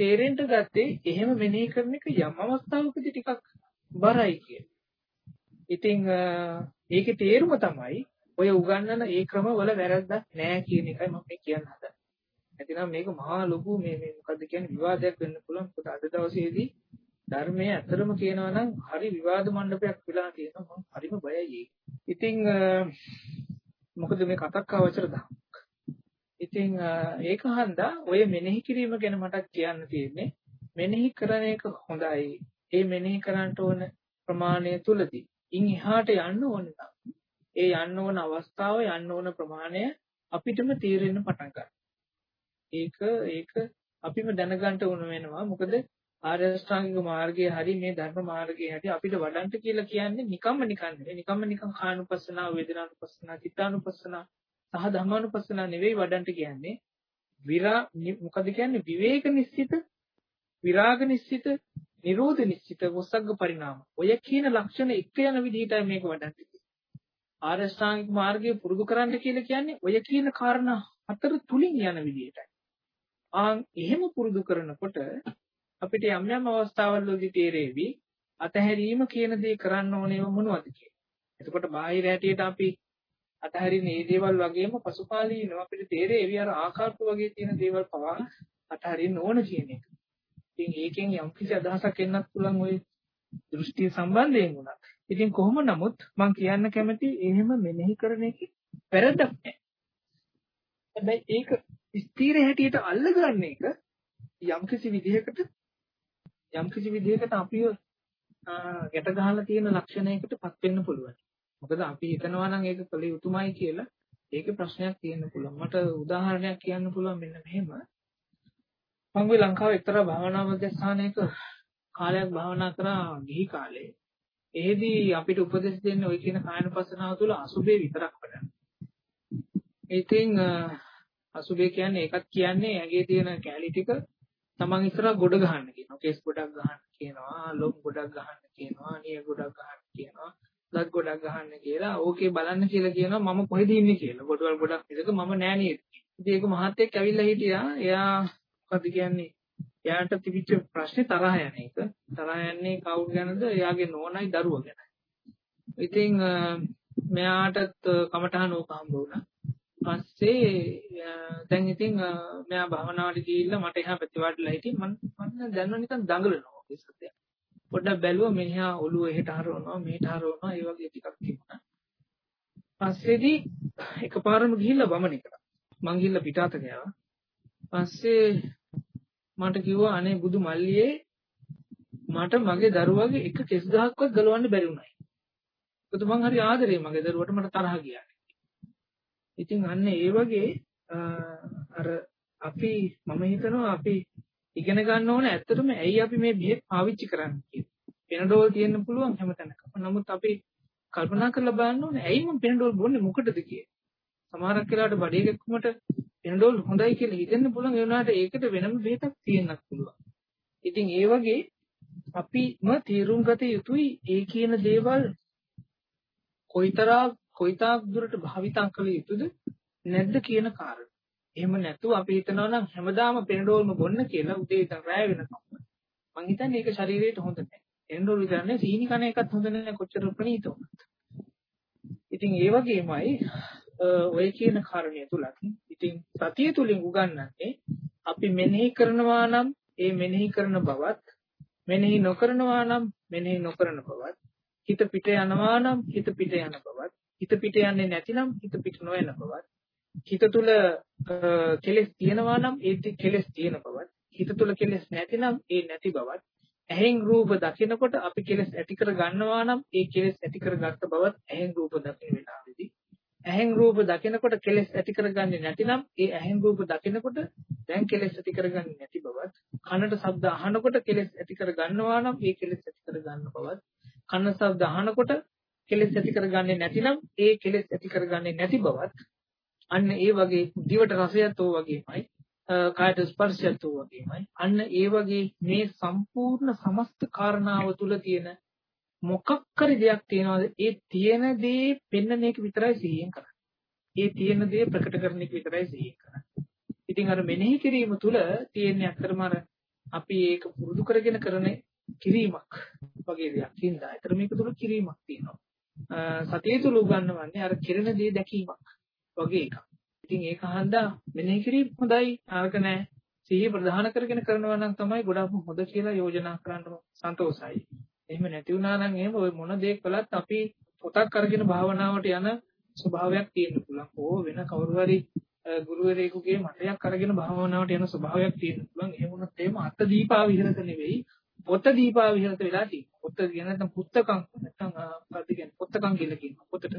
තේරෙන්න ගත්තේ එහෙම මෙනෙහි කරන එක යම් අවස්ථාවකදී ටිකක් බරයි කියන. ඉතින් ඒකේ තේරුම තමයි ඔය උගන්වන ඒ ක්‍රමවල වැරද්දක් නෑ කියන එකයි මම කියන්න හදන්නේ. නැතිනම් මේක මහා ලොකු මේ මේ මොකද්ද කියන්නේ විවාදයක් වෙන්න පුළුවන්. මොකද අද දවසේදී ධර්මයේ ඇතරම කියනවා නම් හරි විවාද මණ්ඩපයක් වෙලා තියෙනවා. මම හරිම බයයි ඉතින් මොකද මේ කතක් අවචර දහමක්. ඉතින් ඒක හන්දා ඔය මෙනෙහි කිරීම ගැන මට කියන්න තියෙන්නේ මෙනෙහි කරන එක හොඳයි. ඒ මෙනෙහි කරන්නට ඕන ප්‍රමාණය තුලදී ඉන් එහාට යන්න ඕන ඒ යන්න ඕන අවස්ථාව යන්න ඕන ප්‍රමාණය අපිටම තීරෙන්න පටන් ගන්නවා. ඒක ඒක අපිම දැනගන්න ඕන වෙනවා. මොකද ආර්ය අෂ්ටාංගික මාර්ගයේ හරි මේ ධර්ම මාර්ගයේ හරි අපිට වඩන්ට කියලා කියන්නේ නිකම්ම නිකන් නෙවෙයි. නිකම්ම නිකන් කායනුපස්සනා, වේදනානුපස්සනා, චිත්තානුපස්සනා සහ ධම්මානුපස්සනා නෙවෙයි වඩන්ට කියන්නේ. විරා මොකද කියන්නේ විවේක නිස්සිත, විරාග නිස්සිත, නිරෝධ නිස්සිත, වසග්ග පරිණාම. ඔය කියන ලක්ෂණ එක යන විදිහටයි මේක වඩන්ට කියන්නේ. ආර්ය අෂ්ටාංගික මාර්ගය පුරුදු කරන්න කියලා කියන්නේ ඔය කියන කාරණා හතර තුලින් යන විදිහටයි. ආන් එහෙම පුරුදු කරනකොට අපිට යම් යම් අවස්ථාවලදී තේරෙවි අතහැරීම කියන දේ කරන්න ඕනේම මොනවද කියලා. එතකොට බාහිර හැටියට අපි අතහැරින මේ දේවල් වගේම පසුකාලීනව අපිට තේරෙවි අර ආකල්ප වගේ තියෙන දේවල් පවා අතහරින්න ඕන කියන එක. ඉතින් ඒකෙන් යම් කිසි අදහසක් එන්නත් පුළුවන් ওই දෘෂ්ටි සම්බන්ධයෙන් උනත්. ඉතින් කොහොම නමුත් මම කියන්න කැමති එහෙම මෙනෙහි කරන එකේ වැරද්දක් නැහැ. හැබැයි ඒක ස්ථීර හැටියට අල්ලගන්න එක යම් කිසි විදිහකට යම් කිසි විදිහකට අපිව ගැට ගහලා තියෙන ලක්ෂණයකටපත් වෙන්න පුළුවන්. මොකද අපි හිතනවා නම් ඒක කළ යුතුමයි කියලා ඒකේ ප්‍රශ්නයක් තියෙන්න පුළුවන්. මට උදාහරණයක් කියන්න පුළුවන් මෙන්න මෙහෙම. මම ගිහ ලංකාවේ එක්තරා භාවනා මධ්‍යස්ථානයක කාලයක් භාවනා කරා ගිහි කාලේ. එහෙදී අපිට උපදෙස් දෙන්නේ ওই කියන කායනුපස්සනාව තුළ අසුබේ විතරක් වඩන්න. ඉතින් අසුබේ කියන්නේ ඒකත් කියන්නේ ඇගේ තියෙන කැලි ටික තමන් ඉස්සරහ ගොඩ ගහන්න කියනවා. කේස් ගොඩක් ගහන්න කියනවා. ලොම් ගොඩක් ගහන්න කියනවා. නිය ගොඩක් ගහන්න කියනවා. ලත් ගොඩක් ගහන්න කියලා. ඕකේ බලන්න කියලා කියනවා මම කොහෙද ඉන්නේ කියලා. ගොඩවල් ගොඩක් විදක මම නෑ නේද. ඉතින් ඒක මහත්තයෙක් ඇවිල්ලා හිටියා. එයා මොකද කියන්නේ? එයාට තිබිච්ච ප්‍රශ්නේ තරහ යන එක. තරහ යන්නේ කවුරු ගැනද? එයාගේ නෝනයි දරුවා ගැන. ඉතින් මෙයාටත් කමටහන ඕක හම්බ වුණා. පස්සේ දැන් ඉතින් මෙයා භවනාවට ගිහිල්ලා මට එහා ප්‍රතිවාදලා හිටින් මම මම දැනන නිකන් දඟලනවා ඔය සත්‍යය. පොඩ්ඩක් බැලුවා මෙහා ඔළුව එහෙට හරවනවා මෙහෙට හරවනවා ඒ වගේ ටිකක් තිබුණා. පස්සේදී එකපාරම ගිහිල්ලා වමන කරා. මං ගිහිල්ලා පිටාත ගියා. පස්සේ මට කිව්වා අනේ බුදු මල්ලියේ මට මගේ දරුවගේ එක කෙස් ගහක්වත් ගලවන්න බැරි වුණායි. ඒකත් මං හරි ආදරේ මගේ දරුවට මට තරහ ගියා. ඉතින් අන්න ඒ වගේ අර අපි මම හිතනවා අපි ඉගෙන ගන්න ඕන ඇත්තටම ඇයි අපි මේ බෙහෙත් පාවිච්චි කරන්නේ කියලා. පෙනඩෝල් තියෙන්න පුළුවන් හැමතැනකම. නමුත් අපි කල්පනා කරලා බලන්න ඕනේ ඇයි මම පෙනඩෝල් බොන්නේ මොකටද කියලා. සමහරක් වෙලාවට බඩේ ගැක්කුමට පෙනඩෝල් හොඳයි කියලා හිතෙන්න පුළුවන් ඒ වුණාට ඒකට වෙනම බෙහෙතක් තියෙන්නත් පුළුවන්. ඉතින් ඒ වගේ අපිම තීරුම් ගත යුතුයි ඒ කියන දේවල් කොයිතරම් කොයිතාක් දුරට භාවිතා කළ යුතුද නැද්ද කියන කාරණා. එහෙම නැතුව අපි හිතනවා නම් හැමදාම පෙනඩෝල්ම බොන්න කියලා උදේ ඉඳන් රැය වෙනකම්. මං හිතන්නේ ඒක ශරීරයට හොඳ නැහැ. පෙනඩෝල් විතරනේ සීනි කන එකත් හොඳ නැහැ කොච්චර ප්‍රණීත වුණත්. ඉතින් ඒ වගේමයි ඔය කියන කාරණය තුලත් ඉතින් සතිය තුලින් උගන්වන්නේ අපි මෙනෙහි කරනවා නම් ඒ මෙනෙහි කරන බවත් මෙනෙහි නොකරනවා නම් මෙනෙහි නොකරන බවත් හිත පිට යනවා නම් හිත පිට යන බවත් හිත පිට යන්නේ නැතිනම් හිත පිට නොයන බවත් හිත තුල කෙලෙස් තියෙනවා නම් ඒ කෙලෙස් තියෙන බවත් හිත තුල කෙලෙස් නැතිනම් ඒ නැති බවත් ඇහෙන් රූප දකිනකොට අපි කෙලෙස් ඇති කර ගන්නවා නම් ඒ කෙලෙස් ඇති කරගත්ත බවත් ඇහෙන් රූප දකින වෙලාවේදී. ඇහෙන් රූප දකිනකොට කෙලෙස් ඇති කරගන්නේ නැතිනම් ඒ ඇහෙන් රූප දකිනකොට දැන් කෙලෙස් ඇති කරගන්නේ නැති බවත් කනට ශබ්ද අහනකොට කෙලෙස් ඇති කර ගන්නවා නම් ඒ කෙලෙස් ඇති කර ගන්න බවත් කන ශබ්ද අහනකොට කෙලෙස් ඇති කරගන්නේ නැතිනම් ඒ කෙලෙස් ඇති කරගන්නේ නැති බවත් අන්න ඒ වගේ දිවට රසයත් ඕ වගේමයි කායට ස්පර්ශයත් ඕ වගේමයි අන්න ඒ වගේ මේ සම්පූර්ණ සමස්ත කාරණාව තුල තියෙන මොකක් හරි දෙයක් තියනවාද ඒ තියෙන දේ පෙන්වන එක විතරයි සිහියෙන් කරන්නේ. ඒ තියෙන දේ ප්‍රකට කරන එක විතරයි සිහියෙන් කරන්නේ. ඉතින් අර මෙනෙහි කිරීම තුල තියෙන අතරම අර අපි ඒක පුරුදු කරගෙන කරන කිරීමක් වගේ දෙයක්. හින්දා ඒතර මේක තුල කිරීමක් තියෙනවා. සතිය තුල උගන්වන්නේ අර කිරණ දේ දැකීමක් වගේ එකක්. ඉතින් ඒක හන්දා මෙනෙහි කිරීම හොඳයි ආරක නැහැ. සිහිය ප්‍රධාන කරගෙන කරනවා නම් තමයි ගොඩක්ම හොඳ කියලා යෝජනා කරන්න සන්තෝසයි. එහෙම නැති වුණා නම් එහෙම ඔය මොන දේ කළත් අපි පොතක් අරගෙන භාවනාවට යන ස්වභාවයක් තියෙන්න පුළුවන්. ඕ වෙන කවුරු හරි ගුරුවරයෙකුගේ මතයක් අරගෙන භාවනාවට යන ස්වභාවයක් තියෙන්න පුළුවන්. එහෙම වුණත් එහෙම අත දීපා විහෙරත නෙවෙයි පොත දීපා විහෙරත වෙලා තියෙනවා. පොත කියන නැත්නම් පුත්තකම් නැත්නම් මොකක්ද කියන්නේ පුත්තකම් කියලා කියනවා. පොතට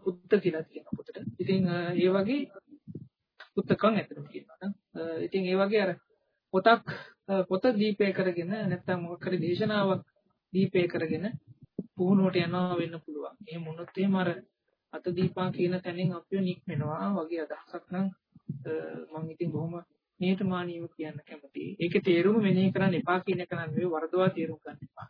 පුත්ත කියලා කියනවා පොතට. ඉතින් ඒ වගේ පුත්තකම් ඇත්තටම කියනවා නම් ඉතින් ඒ වගේ අර පොතක් පොත දීපේ කරගෙන නැත්නම් මොකක් හරි දේශනාවක් දීපේ කරගෙන පුහුණුවට යනවා වෙන්න පුළුවන්. එහෙම වුණොත් එහෙම අර අත දීපා කියන තැනින් අපිව නික්මෙනවා වගේ අදහසක් නම් මම ඉතින් බොහොම නිහතමානීව කියන්න කැමතියි. ඒකේ තේරුම මෙනෙහි කරන්න එපා කියන එක නම් නෙවෙයි වරදවා තේරුම් ගන්න එපා.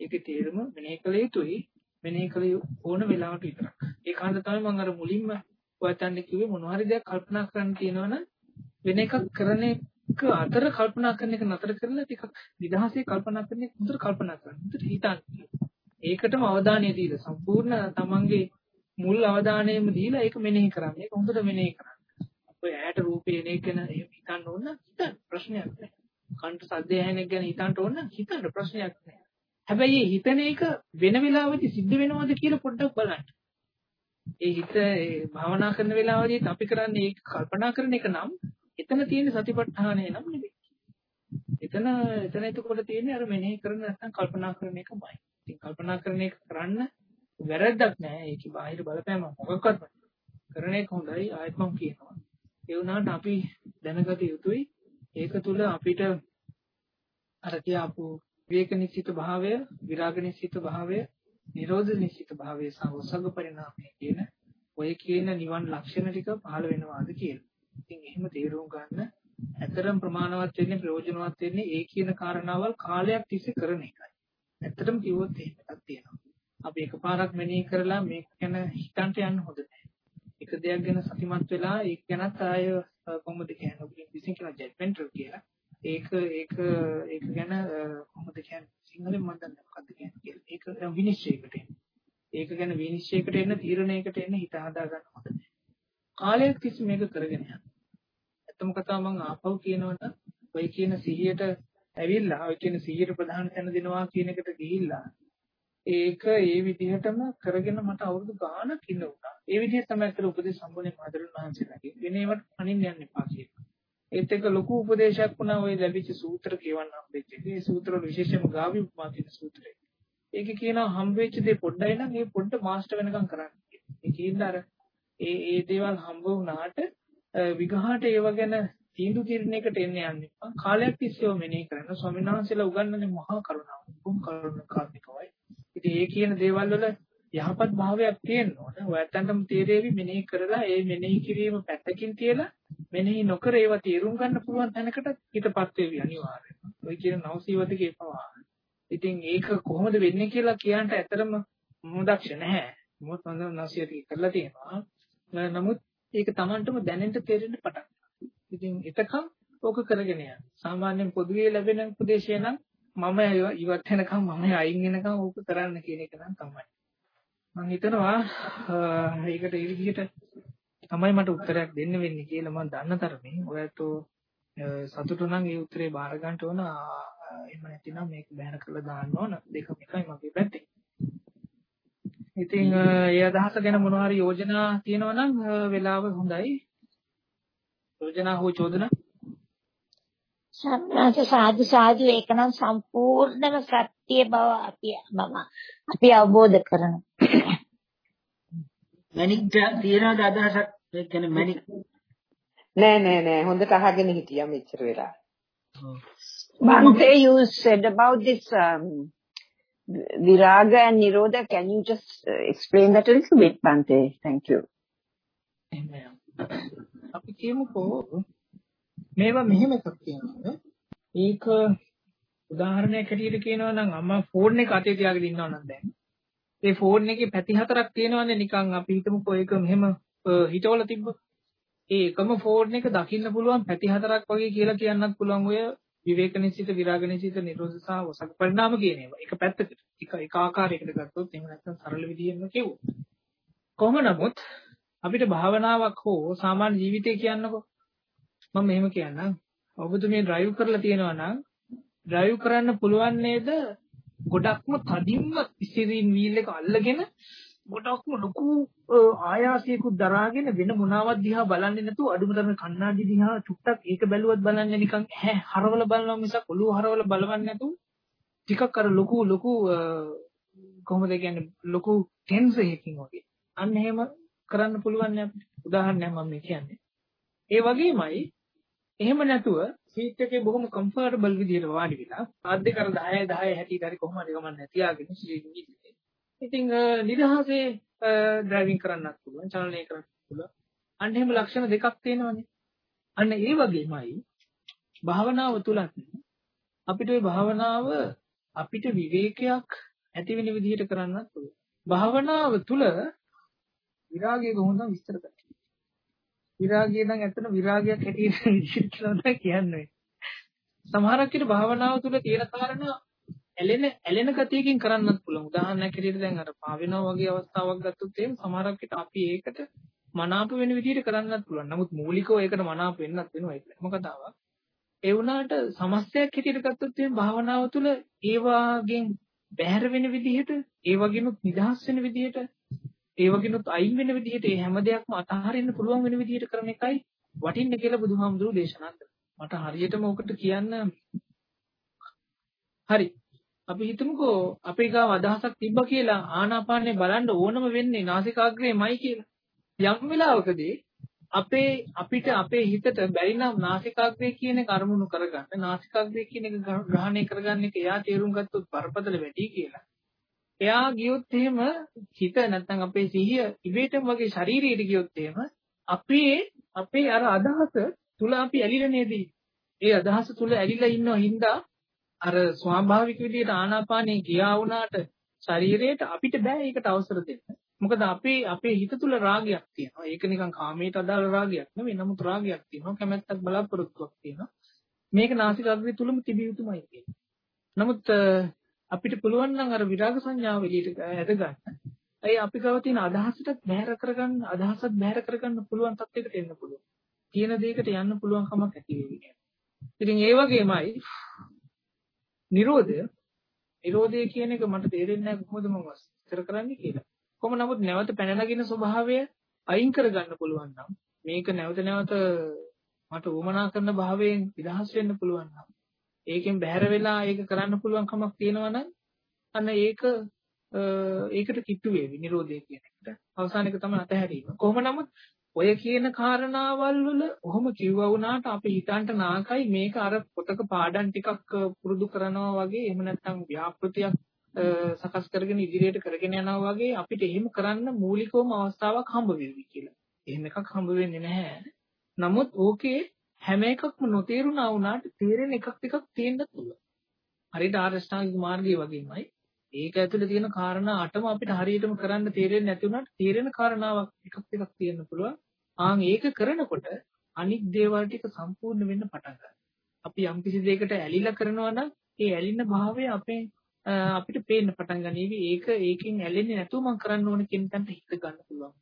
ඒකේ තේරුම මෙනෙහි කළ යුතුයි. මෙනෙහි කළ ඕන වෙලාවට විතරක්. ඒ කාණ්ඩ තමයි මම අර මුලින්ම ඔයයන්ට කිව්වේ මොනවා හරි දෙයක් කල්පනා කරන්න තියෙනවනම් වෙන එකක් කරන එක අතර කල්පනා කරන එක නතර කරලා ටිකක් නිදහසේ කල්පනා කරන එක හොඳට කල්පනා කරන්න. හොඳට හිතන්න. ඒකටම අවධානය දීලා සම්පූර්ණ තමන්ගේ මුල් අවධානයම දීලා ඒක මෙනෙහි කරන්න. ඒක හොඳට මෙනෙහි කරන්න. ඔය ඇහැට රූපේ එන එක ගැන එහෙම හිතන්න ඕන හිතන්න ප්‍රශ්නයක් නැහැ. කන්ට සද්දය ඇහෙන එක ගැන හිතන්න ඕන හිතන්න ප්‍රශ්නයක් නැහැ. හැබැයි මේ හිතන එක වෙන වෙලාවෙදි සිද්ධ වෙනවද කියලා පොඩ්ඩක් බලන්න. ඒ හිත භාවනා කරන වෙලාවදී අපි කරන්නේ ඒක කල්පනා කරන එක නම් එතන තියෙන සතිපට්ඨානය නම් නෙවෙයි. එතන එතන එතකොට තියෙන්නේ අර මෙනෙහි කරන නැත්නම් කල්පනා කරන එකමයි. ඉතින් කල්පනා කරන එක කරන්න වැරද්දක් නෑ. ඒකේ බාහිර බලපෑම මොකක්වත් කරන එක හොඳයි. ආයෙත් මම කියනවා. ඒ වුණාට අපි දැනගත යුතුයි ඒක තුල අපිට අර කියාපු විවේක නිශ්චිත භාවය, විරාග නිශ්චිත භාවය, නිරෝධ නිශ්චිත භාවය සහ වසග පරිණාමය කියන ඔය කියන නිවන් ලක්ෂණ ටික පහළ වෙනවාද කියලා. ඉතින් එහෙම තේරුම් ගන්න ඇත්තටම ප්‍රමාණවත් වෙන්නේ ප්‍රයෝජනවත් වෙන්නේ ඒ කියන කාරණාවල් කාලයක් තිස්සේ කරන එකයි. ඇත්තටම කිව්වොත් එහෙම එකක් තියෙනවා. අපි එකපාරක් මෙනෙහි කරලා මේක ගැන හිතන්ට යන්න හොඳ නැහැ. එක දෙයක් ගැන සතිමත් වෙලා ඒක ගැනත් ආය කොහොමද කියන්නේ ඔබ විසින් කියන ජජ්මන්ටල් කියලා. ඒක ඒක ඒක ගැන කොහොමද කියන්නේ සිංහලෙන් මම දන්නේ මොකක්ද කියන්නේ කියලා. ඒක විනිශ්චයකට එන්න. ඒක ගැන විනිශ්චයකට එන්න තීරණයකට එන්න හිත හදා ගන්න හොඳ නැහැ. කාලයක් තිස්සේ මේක කරගෙන යන්න. ඇත්තම කතාව මම ආපහු කියනවට ඔය කියන සිහියට ඇවිල්ලා ඔය කියන සිහියට ප්‍රධාන තැන දෙනවා කියන එකට ගිහිල්ලා ඒක ඒ විදිහටම කරගෙන මට අවුරුදු ගාණක් ඉන්න වුණා. ඒ විදිහට තමයි අතර උපදේශ සම්බුනේ මහතෙරුන් වහන්සේලාගේ. වෙන ඒවට අනින්න යන්න එපා කියලා. ඒත් එක්ක ලොකු උපදේශයක් වුණා ওই ලැබිච්ච සූත්‍ර කියවන්න හම්බෙච්ච එක. ඒ සූත්‍ර වල විශේෂම ගාවි උපමා කියන සූත්‍රය. ඒකේ කියනවා හම්බෙච්ච දේ පොඩ්ඩයි නම් ඒ පොඩ්ඩ මාස්ටර් වෙනකම් කරන්න. ඒ කියන්නේ අර ඒ ඒ දේවල් හම්බ වුණාට විගහාට ඒව ගැන තීන්දුව తీරණයකට එන්න යන්න එපා. කාලයක් තිස්සේම මෙනෙහි කරන ස්වාමීන් වහන්සේලා උගන්වන්නේ මහා කරුණාව. බොහොම කරුණාකාරකමයි. ඉතින් ඒ කියන දේවල් වල යහපත් භාවයක් තියෙන්න ඕන. ඔයයන්ටම තේරෙවි මෙනෙහි කරලා ඒ මෙනෙහි කිරීම පැත්තකින් තියලා මෙනෙහි නොකර ඒවා තේරුම් ගන්න පුළුවන් තැනකට හිතපත් වෙවි අනිවාර්යයෙන්. ඔය කියන නවසීවතකේ පවා. ඉතින් ඒක කොහොමද වෙන්නේ කියලා කියන්න ඇත්තටම මම දක්ෂ නැහැ. මොකද මම නවසීවතකේ කරලා තියෙනවා. නමුත් ඒක Tamanටම දැනෙන්න තේරෙන්න පටන් ඉතින් එතකම් ඕක කරගෙන යන්න. සාමාන්‍යයෙන් පොදුවේ ලැබෙන උපදේශය නම් මම ඉවත් වෙනකම් මම අයින් වෙනකම් ඕක කරන්න කියන එක නම් තමයි. මම හිතනවා ඒකට ඒ විදිහට තමයි මට උත්තරයක් දෙන්න වෙන්නේ කියලා මම දන්න තරමින් ඔයත් සතුටු නම් ඒ උත්තරේ බාර ගන්න ඕන එහෙම නැතිනම් මේක බැහැර කරලා දාන්න ඕන දෙකම එකයි මගේ පැත්තේ. ඉතින් ඒ අදහස ගැන මොනවා හරි යෝජනා තියෙනවා නම් වෙලාව හොඳයි. යෝජනා හෝ චෝදනා සම්මාස සාදු සාදු ඒක නම් සම්පූර්ණම සත්‍ය බව අපි මම අපි අවබෝධ කරනවා. (coughs) මැනික් තියනවාද අදහසක් ඒ කියන්නේ මැනික් නෑ නෑ නෑ හොඳට අහගෙන හිටියා මෙච්චර වෙලා. Bhante, you said about this um, viraga and nirodha. Can you just uh, explain that a little bit, Bhante? Thank you. අපි කියමුකෝ මේවා මෙහෙම එකක් කියනවා. ඒක උදාහරණයක් හැටියට කියනවා නම් අම්මා ෆෝන් එක අතේ තියාගෙන ඉන්නවා නම් දැන්. ඒ ෆෝන් එකේ පැති හතරක් තියෙනවානේ නිකන් අපි හිතමුකෝ ඒක මෙහෙම හිතවල තිබ්බොත්. ඒ එකම ෆෝන් එක දකින්න පුළුවන් පැති හතරක් වගේ කියලා කියන්නත් පුළුවන් ඔය විවේක නිසිත විරාග නිසිත නිරෝධ සහ වසක පරිණාම කියන ඒවා. එක පැත්තකට එක එක ආකාරයකට ගත්තොත් එහෙම නැත්නම් සරල විදිහෙන්ම කිව්වොත්. කොහොම නමුත් අපිට භාවනාවක් හෝ සාමාන්‍ය ජීවිතය කියන්නකෝ මම මෙහෙම කියන්නම්. ඔබතුමිය ඩ්‍රයිව් කරලා තියෙනවා නම් ඩ්‍රයිව් කරන්න පුළුවන් නේද? ගොඩක්ම තදින්ම ස්ටියරින් වීල් එක අල්ලගෙන ගොඩක්ම ලොකු ආයාසයකුත් දරාගෙන වෙන මොනවත් දිහා බලන්නේ නැතුව අඩුම තරමේ කණ්ණාඩි දිහා චුට්ටක් ඒක බැලුවත් බලන්නේ නිකන් හැ හරවල බලනවා මිසක් ඔළුව හරවල බලවන්නේ නැතුව ටිකක් අර ලොකු ලොකු කොහොමද කියන්නේ ලොකු ටෙන්ස් එකකින් වගේ. අන්න එහෙම කරන්න පුළුවන් නේ අපිට. උදාහරණයක් මම මේ කියන්නේ. ඒ වගේමයි එහෙම නැතුව සීට් එකේ බොහොම කම්ෆර්ටබල් විදිහට වාඩි වෙලා ආත් දෙක අර 10 10 හැටි හරි කොහොම හරි ගමන් නැතියාගෙන සීට් ඉතින් නිදහසේ ඩ්‍රයිවිං කරන්නත් පුළුවන් චලනය කරන්නත් පුළුවන්. අන්න එහෙම ලක්ෂණ දෙකක් තියෙනවානේ. අන්න ඒ වගේමයි භාවනාව තුලත් අපිට ওই භාවනාව අපිට විවේකයක් ඇති වෙන විදිහට කරන්නත් පුළුවන්. භාවනාව තුල විරාගය කොහොමද විස්තර කරන්නේ? විරාගය නම් ඇත්තට විරාගයක් හැටියට (laughs) විදිහට කියලා කියන්නේ. සමහරක් විට භාවනාව තුල තියෙන කාරණා ඇලෙන ඇලෙන ගතියකින් කරන්නත් පුළුවන්. උදාහරණයක් හැටියට දැන් අර පාවෙනවා වගේ අවස්ථාවක් ගත්තොත් එහෙම සමහරක් විට අපි ඒකට මනාප වෙන විදිහට කරන්නත් පුළුවන්. නමුත් මූලිකව ඒකට මනාප වෙන්නත් වෙනවා ඒක හැම කතාවක්. ඒ වුණාට සමස්තයක් හැටියට ගත්තොත් එහෙම භාවනාව තුළ ඒ වාගෙන් බැහැර වෙන විදිහට, ඒ වගේනුත් නිදහස් වෙන විදිහට, ඒ වගේනුත් අයින් වෙන විදිහට මේ හැම දෙයක්ම අතහරින්න පුළුවන් වෙන විදිහට කරන එකයි වටින්නේ කියලා බුදුහාමුදුරුවෝ දේශනා කළා. මට හරියටම ඔකට කියන්න හරි අපි හිතමුකෝ අපේ ගාව අදහසක් තිබ්බ කියලා ආනාපානේ බලන්න ඕනම වෙන්නේ නාසිකාග්‍රේමයි කියලා. යම් වෙලාවකදී අපේ අපිට අපේ හිතට බැරි නම් නාසිකාග්‍රේ කියන එක අරමුණු කරගන්න නාසිකාග්‍රේ කියන එක ග්‍රහණය කරගන්න එක එයා තේරුම් ගත්තොත් බරපතල වැඩි කියලා. එයා ගියොත් එහෙම හිත නැත්නම් අපේ සිහිය ඉබේටම වගේ ශරීරයට ගියොත් එහෙම අපේ අපේ අර අදහස තුල අපි ඇලිලා නේද? ඒ අදහස තුල ඇලිලා ඉන්නව හින්දා අර ස්වාභාවික විදිහට ආනාපානේ ගියා වුණාට ශරීරයට අපිට බෑ ඒකට අවසර දෙන්න. මොකද අපේ අපේ හිත තුල රාගයක් තියෙනවා. ඒක නිකන් කාමයට අදාළ රාගයක් නෙවෙයි. නමුත් රාගයක් තියෙනවා. කැමැත්තක් බලාපොරොත්තුවක් තියෙනවා. මේක නාසික අග්‍රය තුලම තිබිය යුතුමයි කියන්නේ. නමුත් අපිට පුළුවන් නම් අර විරාග සංඥාව එළියට ඇද ගන්න. අය අපි ගාව තියෙන අදහසට බැහැර කරගන්න අදහසත් බැහැර කරගන්න පුළුවන් තත්යකට එන්න පුළුවන්. කියන දෙයකට යන්න පුළුවන් කමක් ඇති වෙන්නේ. ඉතින් ඒ වගේමයි නිරෝධය නිරෝධය කියන එක මට තේරෙන්නේ නැහැ කොහොමද මම විස්තර කරන්නේ කියලා. කොහොම නමුත් නැවත පැන නගින ස්වභාවය අයින් කරගන්න පුළුවන් නම් මේක නැවත නැවත මට උවමනා කරන භාවයෙන් විදහස් වෙන්න පුළුවන් නම් ඒකෙන් බැහැර වෙලා ඒක කරන්න පුළුවන් කමක් තියෙනවා නම් අන්න ඒක ඒකට කිට්ටු වේවි නිරෝධය කියන එකට. අවසාන එක තමයි අතහැරීම. කොහොම නමුත් ඔය කියන කාරණාවල් වල ඔහොම කිව්වා වුණාට අපි හිතන්ට නාකයි මේක අර පොතක පාඩම් ටිකක් පුරුදු කරනවා වගේ එහෙම නැත්නම් ව්‍යාපෘතියක් සකස් කරගෙන ඉදිරියට කරගෙන යනවා වගේ අපිට එහෙම කරන්න මූලිකවම අවස්ථාවක් හම්බ වෙවි කියලා. එහෙම එකක් හම්බ වෙන්නේ නැහැ. නමුත් ඕකේ හැම එකක්ම නොතේරුණා වුණාට තේරෙන එකක් ටිකක් තියෙන්න පුළුවන්. හරියට ආරෂ්ඨාංගික මාර්ගය වගේමයි. ඒක ඇතුලේ තියෙන කාරණා අටම අපිට හරියටම කරන්න තේරෙන්නේ නැති වුණාට තේරෙන කාරණාවක් එකක් එකක් තියෙන්න පුළුවන්. ආන් ඒක කරනකොට අනිත් දේවල් ටික සම්පූර්ණ වෙන්න පටන් ගන්නවා. අපි යම් කිසි දෙයකට ඇලිලා කරනවා නම් ඒ ඇලින භාවය අපේ අපිට පේන්න පටන් ගනීවි. ඒක ඒකෙන් ඇලෙන්නේ නැතුව මම කරන්න ඕන කියන තැනට හිත ගන්න පුළුවන්.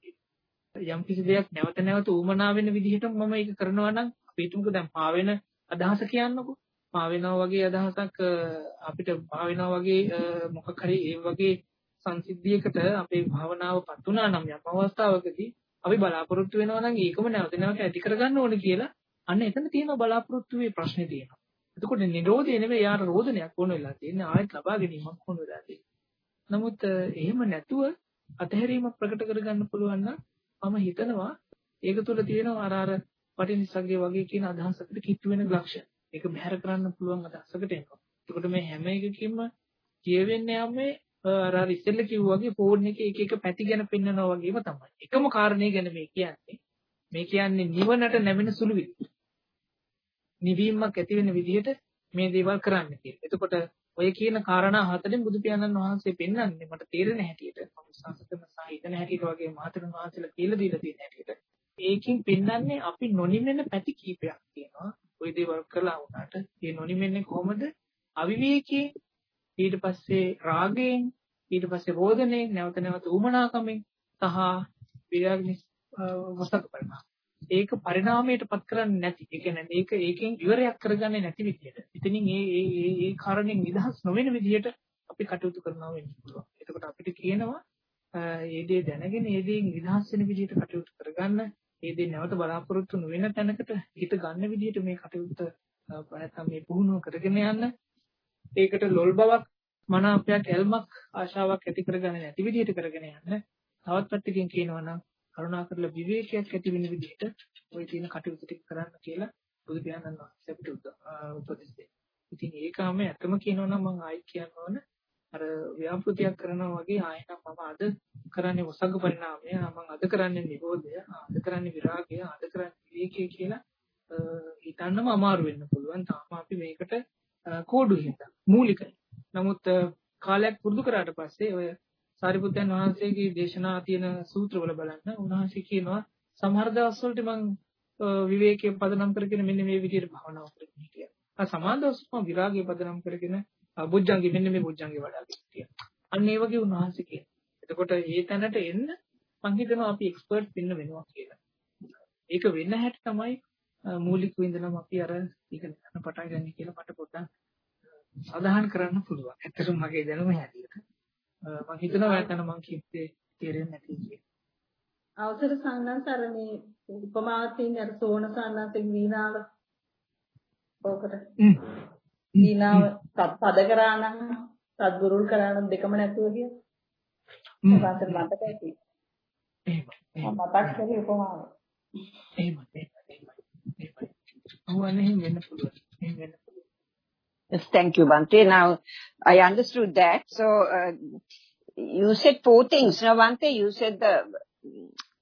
යම් කිසි දෙයක් නැවත නැවත ඌමනා වෙන විදිහට මම ඒක කරනවා නම් අපි හිතමුකෝ දැන් පාවෙන අදහස කියන්නකෝ. පාවෙනවා වගේ අදහසක් අපිට පාවෙනවා වගේ මොකක් හරි ඒ වගේ සංසිද්ධියකට අපේ භාවනාවපත් වුණා නම් යම් අවස්ථාවකදී අපි බලාපොරොත්තු වෙනවා නම් ඒකම නැවත නැවත ඇති කරගන්න ඕනේ කියලා අන්න එතන තියෙන බලාපොරොත්තුවේ ප්‍රශ්නේ තියෙනවා. එතකොට නිරෝධය නෙවෙයි යාර රෝධනයක් වුණ වෙලා තියෙන්නේ ආයෙත් ලබා ගැනීමක් වුණ වෙලා තියෙන්නේ. නමුත් එහෙම නැතුව අතහැරීමක් ප්‍රකට කරගන්න පුළුවන් නම් මම හිතනවා ඒක තුළ තියෙනවා අර අර පටිනිස්සග්ගේ වගේ කියන අදහසකට කිට්ටු වෙන ලක්ෂණ. ඒක බැහැර කරන්න පුළුවන් අදහසකට එනවා. එතකොට මේ හැම එකකින්ම කියවෙන්නේ යන්නේ අර අර ඉස්සෙල්ල කිව්වා වගේ ෆෝන් එකේ එක එක පැති ගැන පෙන්වනවා වගේම තමයි. එකම කාරණේ ගැන මේ කියන්නේ. මේ කියන්නේ නිවනට නැවෙන සුළු විදිහට. නිවීමක් ඇති වෙන විදිහට මේ දේවල් කරන්න කියලා. එතකොට ඔය කියන කාරණා හතරෙන් බුදු පියාණන් වහන්සේ පෙන්වන්නේ මට තේරෙන හැටියට මම සංසතම සාහිතන හැටියට වගේ මහතෙරුන් වහන්සේලා කියලා දීලා තියෙන හැටියට ඒකෙන් පෙන්වන්නේ අපි නොනිමෙන පැති කීපයක් තියෙනවා. ওই දේවල් කළා වුණාට ඒ නොනිමෙන්නේ කොහොමද? අවිවේකී ඊට පස්සේ රාගයෙන් ඊට පස්සේ රෝදණයෙන් නැවත නැවත උමනාකමෙන් සහ විරාගනිස් වසක පරිණාම. ඒක පරිණාමයට පත් කරන්නේ නැති. ඒ කියන්නේ මේක ඒකෙන් ඉවරයක් කරගන්නේ නැති විදිහට. ඉතින් මේ මේ මේ කාරණෙන් නිදහස් නොවන විදිහට අපි කටයුතු කරනවා වෙන්න පුළුවන්. එතකොට අපිට කියනවා ඒ දේ දැනගෙන ඒ දේෙන් නිදහස් වෙන විදිහට කටයුතු කරගන්න ඒ දේ නැවත බලාපොරොත්තු නොවන තැනකට හිත ගන්න විදිහට මේ කටයුත්ත නැත්නම් මේ පුහුණුව කරගෙන යන්න ඒකට ලොල් බවක් මනාපයක් ඇල්මක් ආශාවක් ඇති කරගන්නේ නැති විදිහට කරගෙන යන්න තවත් පැත්තකින් කියනවා නම් කරුණාකරලා විවේකයක් ඇති වෙන විදිහට ওই තියෙන කටයුතු ටික කරන්න කියලා බුදු පියාණන් වහන්සේ අපිට උපදෙස් දෙනවා. ඉතින් ඒකම ඇත්තම කියනවා නම් මම ආයි කියන්න ඕන. අර ව්‍යාපෘතියක් කරනවා වගේ ආයෙත් මම අද කරන්නේ ඔසග්ග පරිණාමය. මම අද කරන්නේ නිරෝධය. අද කරන්නේ විරාගය. අද කරන්නේ විවේකය කියලා හිතන්නම අමාරු වෙන්න පුළුවන්. තාම අපි මේකට කෝඩු හින්දා මූලිකයි. නමුත් කාලයක් පුරුදු කරාට පස්සේ ඔය සාරිපුත්තයන් වහන්සේගේ දේශනා තියෙන සූත්‍රවල බලන්න උන්වහන්සේ කියනවා සමහර දවස්වලට මම විවේකයේ පදනම් කරගෙන මෙන්න මේ විදිහට භාවනාව කරගෙන හිටියා. ආ සමහර දවස්වල විරාගයේ පදනම් කරගෙන බොජ්ජංගේ මෙන්න මේ බොජ්ජංගේ වඩාගෙන හිටියා. අන්න ඒ වගේ උන්වහන්සේ කියනවා. එතකොට මේ තැනට එන්න මම හිතනවා අපි එක්ස්පර්ට් වෙන්න වෙනවා කියලා. ඒක වෙන්න හැටි තමයි මූලික වින්දනම අපි අර ඒක ගන්න පටන් ගන්න කියලා මට පොඩ්ඩක් සඳහන් කරන්න පුළුවන්. ඇත්තටම මගේ දැනුම හැටියට. මම හිතනවා නැතන මම කිව්වේ තේරෙන්නේ නැති කියලා. අවසර සංඝංසර මේ උපමාවක් තියෙන අර සෝන සංඝංසෙක වීණාව ඕකට වීණාව පද කරා නම් සද්ගුරුල් කරා නම් දෙකම නැතුව කිය. මොකක්ද මතකයි තියෙන්නේ. මතක් කරේ උපමාව. එහෙම එහෙම එහෙම. ඕවනේ වෙන්න පුළුවන්. එහෙම වෙන්න Yes, thank you, Bante. Now, I understood that. So, uh, you said four things. Now, Bante, you said the,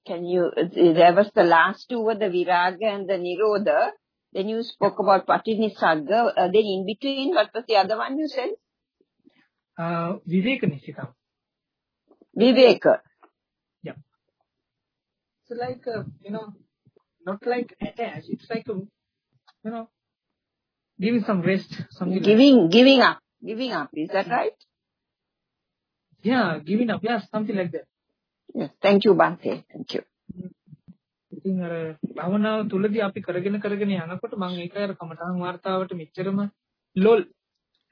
can you, there was the last two were the Viraga and the Nirodha. Then you spoke about Patinisagga. Uh, then in between, what was the other one you said? Uh, Viveka Nishitam. Viveka. Yeah. So like, uh, you know, not like attach, it's like, a, you know, giving some rest. Something giving, like giving up, giving up. Is that right? Yeah, giving up. Yeah, something like that. Yes. Thank you, Bante. Thank you. ඉතින් අර භවනාව තුලදී අපි කරගෙන කරගෙන යනකොට මම ඒක අර කමඨාන් වார்த்தාවට මෙච්චරම ලොල්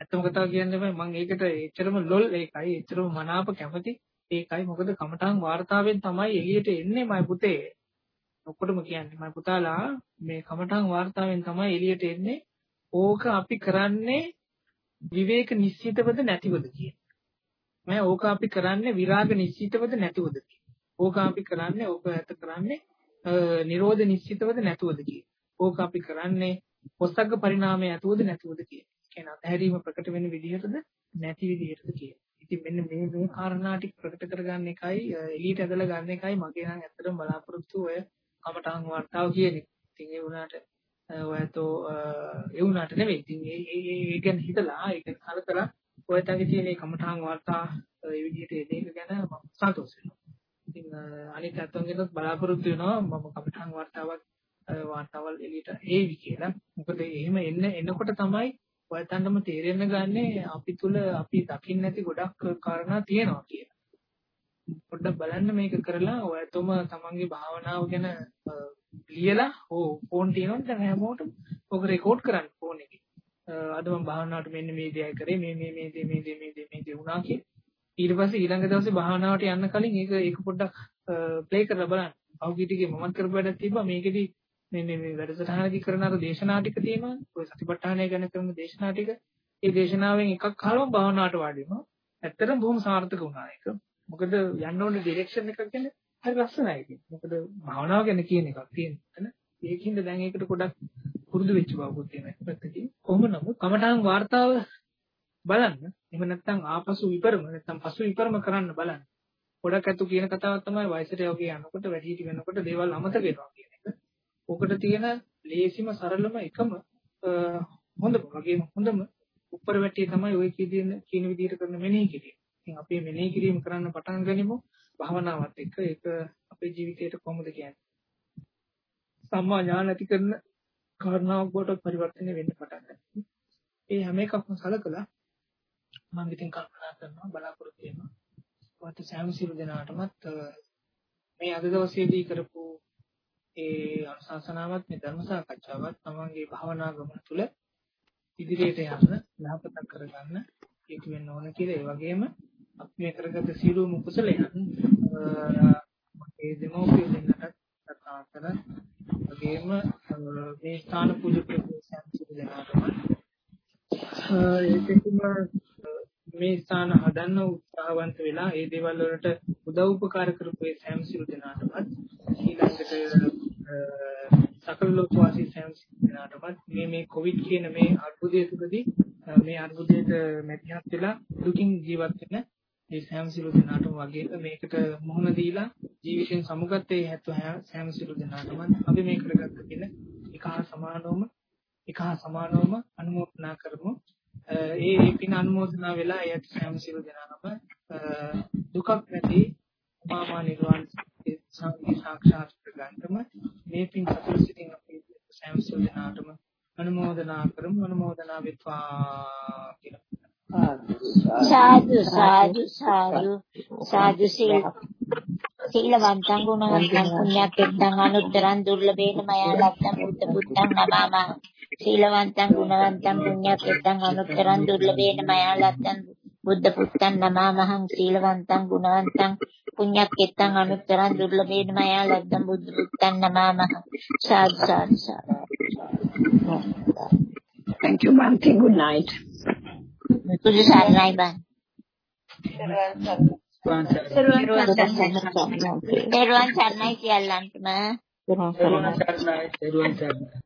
ඇත්තම කතාව කියන්නේ මම ඒකට එච්චරම ලොල් ඒකයි එච්චරම මනාප කැමති ඒකයි මොකද කමඨාන් වார்த்தාවෙන් තමයි එළියට එන්නේ මයි පුතේ ඔක්කොටම කියන්නේ මයි පුතාලා මේ කමඨාන් වார்த்தාවෙන් තමයි එළියට එන්නේ ඕක අපි කරන්නේ විවේක නිශ්චිතවද නැතිවද කියන. මම ඕක අපි කරන්නේ විරාග නිශ්චිතවද නැතිවද කියන. ඕක අපි කරන්නේ ඕක ඇත කරන්නේ නිරෝධ නිශ්චිතවද නැතුවද කියන. ඕක අපි කරන්නේ පොස්සග්ග පරිණාමය ඇතුවද නැතුවද කියන. කියන අතහැරීම ප්‍රකට වෙන විදිහටද නැති විදිහටද කියන. ඉතින් මෙන්න මේ මේ කාරණා ටික ප්‍රකට කරගන්න එකයි එළියට ඇදලා ගන්න එකයි මගේ නම් ඇත්තටම බලාපොරොත්තු ඔය කමටහන් වර්තාව කියන්නේ. ඉතින් ඒ වුණාට ඔයතෝ ඒ වුණාට නෙවෙයි. ඉතින් ඒ ඒ ගැන හිතලා ඒක කලකලා ඔයතගේ තියෙන මේ කමඨාන් වාර්තා ඒ විදිහට එදේක ගැන මම සතුටු වෙනවා. ඉතින් අනිත් අතංගෙත් බලාපොරොත්තු වෙනවා මම කමඨාන් වාර්තාවක් වාර්තාවල් එළියට ඒවි කියලා. මොකද එහෙම එන්න එනකොට තමයි ඔයතන්ටම තේරෙන්න ගන්නේ අපි තුල අපි දකින්න නැති ගොඩක් කාරණා තියෙනවා කියලා. පොඩ්ඩක් බලන්න මේක කරලා ඔයතුම තමන්ගේ භාවනාව ගැන ලියලා ඕ ෆෝන් තියෙනවද දැන් හැමෝටම ඔක රෙකෝඩ් කරන්න ෆෝන් එකේ. අද මම භාවනාවට මෙන්න මේ දේ කරේ මේ මේ මේ දේ මේ දේ මේ දේ මේ දේ වුණා කියලා. ඊට පස්සේ ඊළඟ දවසේ භාවනාවට යන්න කලින් ඒක ඒක පොඩ්ඩක් ප්ලේ කරලා බලන්න. අවුගී ටිකේ මමත් කරපු වැඩක් තිබ්බා මේකෙදි මේ මේ මේ වැඩසටහනදී කරන අර දේශනා ටික තියෙනවා. ඔය සතිපට්ඨානය ගැන කරන දේශනා ටික. ඒ දේශනාවෙන් එකක් අහලම භාවනාවට වාඩි වෙනවා. ඇත්තටම බොහොම සාර්ථක වුණා ඒක. මොකද යන්න ඕන ඩිරෙක්ෂන් එකක් ගැන හරි ලස්සනයි ඉතින්. මොකද භාවනාව ගැන කියන එකක් තියෙන. ඒකින්ද දැන් ඒකට ගොඩක් පුරුදු වෙච්ච බවකුත් තියෙනවා. පැත්තකින් කොහොම නමුත් කමඨාන් වார்த்தාව බලන්න. එහෙම නැත්නම් ආපසු විපරම නැත්නම් පසු විපරම කරන්න බලන්න. ගොඩක් අතු කියන කතාවක් තමයි වයසට යෝගේ යනකොට වැඩි හිටි වෙනකොට දේවල් අමතක වෙනවා කියන එක. ඔකට තියෙන ලේසිම සරලම එකම හොඳම වගේම හොඳම උඩර වැටිය තමයි ඔය කියන කියන විදිහට කරන මෙනෙහි කිරීම. ඉතින් අපි මෙනෙහි කිරීම කරන්න පටන් ගනිමු. භාවනාවත් එක්ක ඒක අපේ ජීවිතයට කොහොමද කියන්නේ සම්මා ඥාන ඇති කරන කාරණාවක් බවට පරිවර්තනය වෙන්න පටන් ගන්නවා. ඒ හැම එකක්ම සලකලා මම ඉතින් කල්පනා කරනවා බලාපොරොත්තු වෙනවා. වත් සෑම සිළු දෙනාටමත් මේ අද දවසේදී කරපු ඒ අනුශාසනාවත් මේ ධර්ම සාකච්ඡාවත් තමන්ගේ භාවනා ගමන තුළ ඉදිරියට යන්න යහපතක් කරගන්න ඒක වෙන්න ඕන කියලා ඒ වගේම අපි මේ කරගත සියලුම කුසලයන් ඒ දෙමෝපිය දෙන්නට කතා කර. වගේම මේ ස්ථාන පූජකයෝ සම්සිද්ධ දෙනාටම ඒකෙම මේ ස්ථාන හදන්න උත්සාහවන්ත වෙලා ඒ දේවල් වලට උදව් උපකාර කරපු ඒ සෑම සිළු දෙනාටමත් ඊළඟට සකල ලෝකවාසී සෑම සිළු දෙනාටමත් මේ මේ කොවිඩ් කියන මේ අර්බුදය තුළදී මේ අර්බුදයට මැදිහත් වෙලා දුකින් ජීවත් වෙන ඒ සෑම සිළු දෙනාටම වගේම මේකට මුහුණ දීලා ජීවිතෙන් සමුගත්තේ හැතු සෑම සිළු දෙනාටම අපි මේ කරගත්ත දින එක හා සමානවම එක හා සමානවම අනුමෝදනා කරමු. ඒ ඒ පින් අනුමෝදනා වෙලා එයට සෑම සිළු දෙනාම දුකක් නැති මාමා නිර්වාණ සංගී සාක්ෂාත් කරගන්නම මේ පින් සතුට සිටින් අපි සෑම සිළු දෙනාටම අනුමෝදනා කරමු. අනුමෝදනා වෙත්වා කියලා. සාදු සාදු සාදු. සාදු සීල සීලවන්තං ගුණවන්තං පුණ්‍යක්කෙත්තං අනුත්තරං දුර්ලභේන මයා ලක්ඛම් බුද්ධ පුත්තං නමාමා සීලවන්තං ගුණවන්තං පුඤ්ඤක්කෙත්තං අනුත්තරං දුර්ලභේන මයා ලත්තං බුද්ධ පුත්තං නමාමහං සීලවන්තං ගුණවන්තං පුඤ්ඤක්කෙත්තං අනුත්තරං දුර්ලභේන මයා ලත්තං බුද්ධ පුත්තං නමාමහං සාදු සාදු සාදු. Thank you, Bhante. Good night. තුජ සරණයි බං සරුවන් සරණයි දරුවන් සරණයි සියල්ලන්ටම සරුවන් සරණයි සරුවන් සරණයි